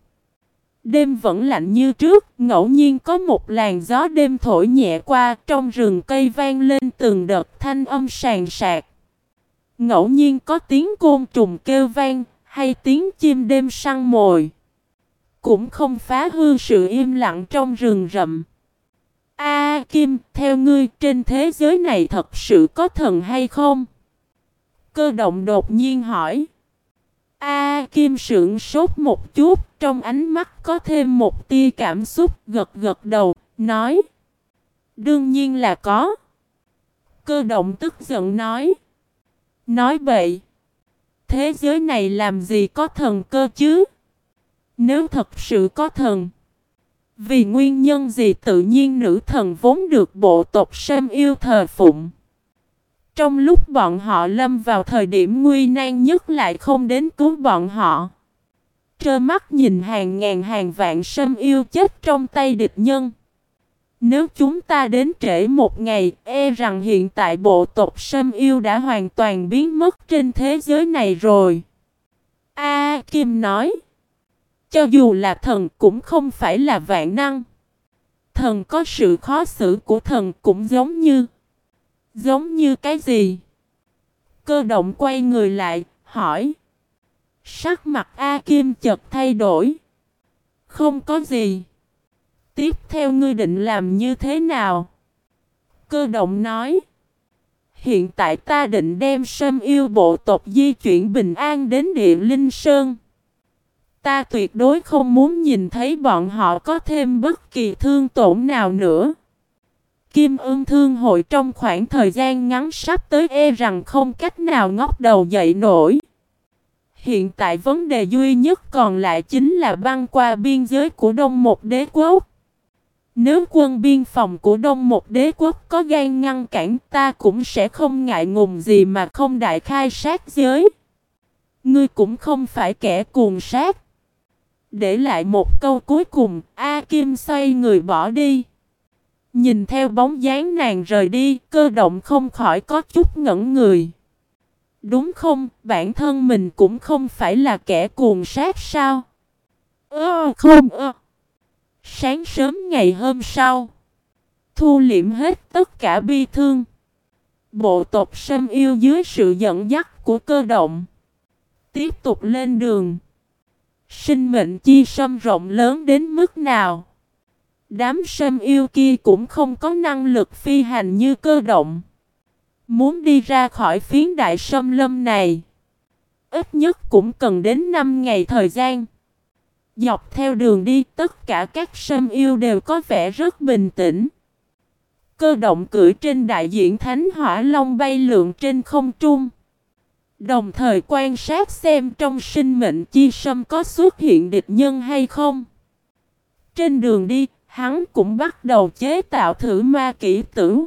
Đêm vẫn lạnh như trước, ngẫu nhiên có một làn gió đêm thổi nhẹ qua, trong rừng cây vang lên từng đợt thanh âm sàn sạc. Ngẫu nhiên có tiếng côn trùng kêu vang, hay tiếng chim đêm săn mồi. Cũng không phá hư sự im lặng trong rừng rậm. A Kim, theo ngươi trên thế giới này thật sự có thần hay không? Cơ động đột nhiên hỏi. A Kim sững sốt một chút, trong ánh mắt có thêm một tia cảm xúc, gật gật đầu, nói. Đương nhiên là có. Cơ động tức giận nói. Nói vậy, Thế giới này làm gì có thần cơ chứ? Nếu thật sự có thần. Vì nguyên nhân gì tự nhiên nữ thần vốn được bộ tộc Sam yêu thờ phụng. Trong lúc bọn họ lâm vào thời điểm nguy nan nhất lại không đến cứu bọn họ. Trơ mắt nhìn hàng ngàn hàng vạn Sâm yêu chết trong tay địch nhân. Nếu chúng ta đến trễ một ngày, e rằng hiện tại bộ tộc Sâm yêu đã hoàn toàn biến mất trên thế giới này rồi. A Kim nói. Cho dù là thần cũng không phải là vạn năng. Thần có sự khó xử của thần cũng giống như Giống như cái gì? Cơ động quay người lại, hỏi. Sắc mặt A Kim chợt thay đổi. Không có gì. Tiếp theo ngươi định làm như thế nào? Cơ động nói. Hiện tại ta định đem sâm yêu bộ tộc di chuyển bình an đến địa linh sơn. Ta tuyệt đối không muốn nhìn thấy bọn họ có thêm bất kỳ thương tổn nào nữa. Kim ương thương hội trong khoảng thời gian ngắn sắp tới e rằng không cách nào ngóc đầu dậy nổi. Hiện tại vấn đề duy nhất còn lại chính là băng qua biên giới của Đông một đế quốc. Nếu quân biên phòng của Đông một đế quốc có gan ngăn cản ta cũng sẽ không ngại ngùng gì mà không đại khai sát giới. Ngươi cũng không phải kẻ cuồng sát. Để lại một câu cuối cùng, A Kim xoay người bỏ đi. Nhìn theo bóng dáng nàng rời đi, cơ động không khỏi có chút ngẩn người. Đúng không, bản thân mình cũng không phải là kẻ cuồng sát sao? Ơ không ơ. Sáng sớm ngày hôm sau, thu liệm hết tất cả bi thương. Bộ tộc sâm yêu dưới sự dẫn dắt của cơ động. Tiếp tục lên đường. Sinh mệnh chi sâm rộng lớn đến mức nào? Đám sâm yêu kia cũng không có năng lực phi hành như cơ động. Muốn đi ra khỏi phiến đại sâm lâm này. Ít nhất cũng cần đến 5 ngày thời gian. Dọc theo đường đi tất cả các sâm yêu đều có vẻ rất bình tĩnh. Cơ động cưỡi trên đại diện Thánh Hỏa Long bay lượn trên không trung. Đồng thời quan sát xem trong sinh mệnh chi sâm có xuất hiện địch nhân hay không. Trên đường đi, hắn cũng bắt đầu chế tạo thử ma kỹ tử.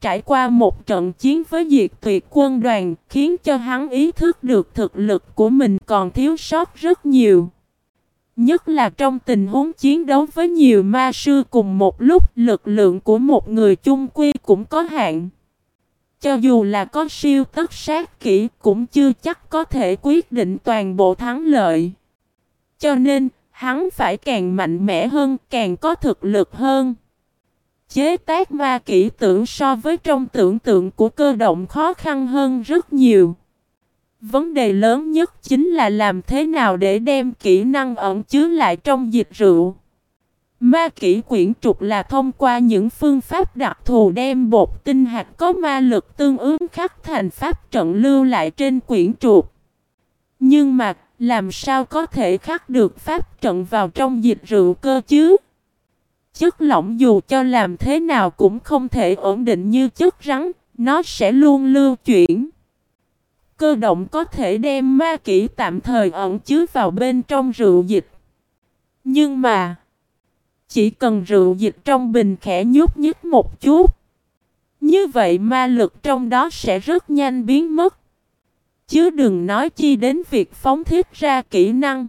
Trải qua một trận chiến với diệt tuyệt quân đoàn khiến cho hắn ý thức được thực lực của mình còn thiếu sót rất nhiều. Nhất là trong tình huống chiến đấu với nhiều ma sư cùng một lúc lực lượng của một người chung quy cũng có hạn. Cho dù là có siêu tất sát kỹ cũng chưa chắc có thể quyết định toàn bộ thắng lợi. Cho nên, hắn phải càng mạnh mẽ hơn, càng có thực lực hơn. Chế tác ma kỹ tưởng so với trong tưởng tượng của cơ động khó khăn hơn rất nhiều. Vấn đề lớn nhất chính là làm thế nào để đem kỹ năng ẩn chứa lại trong dịch rượu. Ma kỹ quyển trục là thông qua những phương pháp đặc thù đem bột tinh hạt có ma lực tương ứng khắc thành pháp trận lưu lại trên quyển trục. Nhưng mà, làm sao có thể khắc được pháp trận vào trong dịch rượu cơ chứ? Chất lỏng dù cho làm thế nào cũng không thể ổn định như chất rắn, nó sẽ luôn lưu chuyển. Cơ động có thể đem ma kỹ tạm thời ẩn chứa vào bên trong rượu dịch. Nhưng mà, chỉ cần rượu dịch trong bình khẽ nhúc nhích một chút. Như vậy ma lực trong đó sẽ rất nhanh biến mất. Chứ đừng nói chi đến việc phóng thiết ra kỹ năng.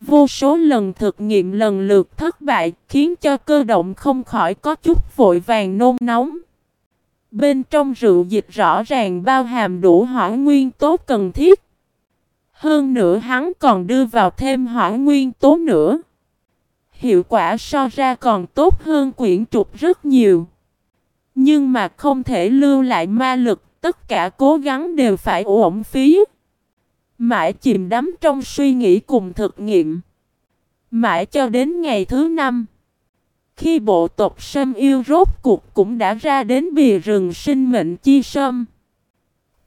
Vô số lần thực nghiệm lần lượt thất bại khiến cho cơ động không khỏi có chút vội vàng nôn nóng. Bên trong rượu dịch rõ ràng bao hàm đủ hỏa nguyên tố cần thiết. Hơn nữa hắn còn đưa vào thêm hỏa nguyên tố nữa. Hiệu quả so ra còn tốt hơn quyển trục rất nhiều. Nhưng mà không thể lưu lại ma lực, tất cả cố gắng đều phải uổng phí. Mãi chìm đắm trong suy nghĩ cùng thực nghiệm. Mãi cho đến ngày thứ năm. Khi bộ tộc sâm yêu rốt cuộc cũng đã ra đến bìa rừng sinh mệnh chi sâm.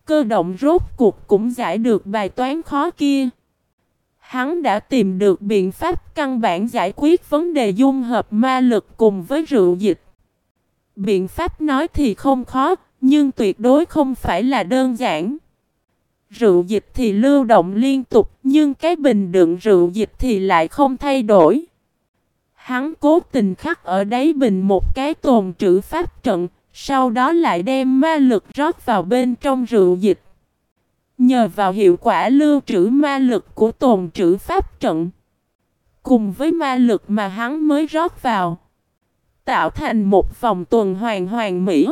Cơ động rốt cuộc cũng giải được bài toán khó kia. Hắn đã tìm được biện pháp căn bản giải quyết vấn đề dung hợp ma lực cùng với rượu dịch. Biện pháp nói thì không khó, nhưng tuyệt đối không phải là đơn giản. Rượu dịch thì lưu động liên tục, nhưng cái bình đựng rượu dịch thì lại không thay đổi. Hắn cố tình khắc ở đáy bình một cái tồn trữ pháp trận, sau đó lại đem ma lực rót vào bên trong rượu dịch. Nhờ vào hiệu quả lưu trữ ma lực của tồn trữ pháp trận, cùng với ma lực mà hắn mới rót vào, tạo thành một vòng tuần hoàn hoàn mỹ.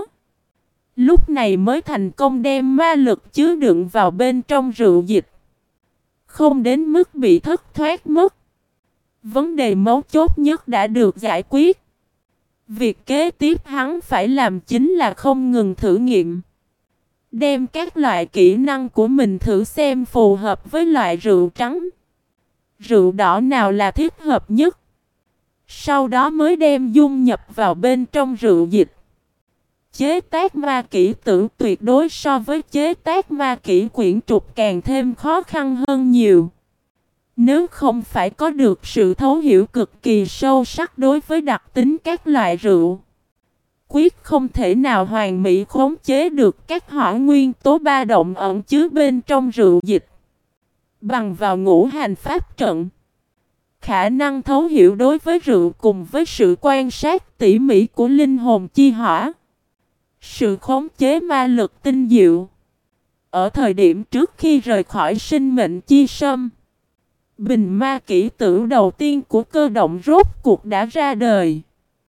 Lúc này mới thành công đem ma lực chứa đựng vào bên trong rượu dịch. Không đến mức bị thất thoát mất. Vấn đề mấu chốt nhất đã được giải quyết. Việc kế tiếp hắn phải làm chính là không ngừng thử nghiệm. Đem các loại kỹ năng của mình thử xem phù hợp với loại rượu trắng. Rượu đỏ nào là thích hợp nhất. Sau đó mới đem dung nhập vào bên trong rượu dịch. Chế tác ma kỹ tử tuyệt đối so với chế tác ma kỹ quyển trục càng thêm khó khăn hơn nhiều. Nếu không phải có được sự thấu hiểu cực kỳ sâu sắc đối với đặc tính các loại rượu, quyết không thể nào hoàn mỹ khống chế được các hỏa nguyên tố ba động ẩn chứa bên trong rượu dịch. Bằng vào ngũ hành pháp trận. Khả năng thấu hiểu đối với rượu cùng với sự quan sát tỉ mỉ của linh hồn chi hỏa. Sự khống chế ma lực tinh diệu. Ở thời điểm trước khi rời khỏi sinh mệnh chi sâm. Bình ma kỹ tử đầu tiên của cơ động rốt cuộc đã ra đời.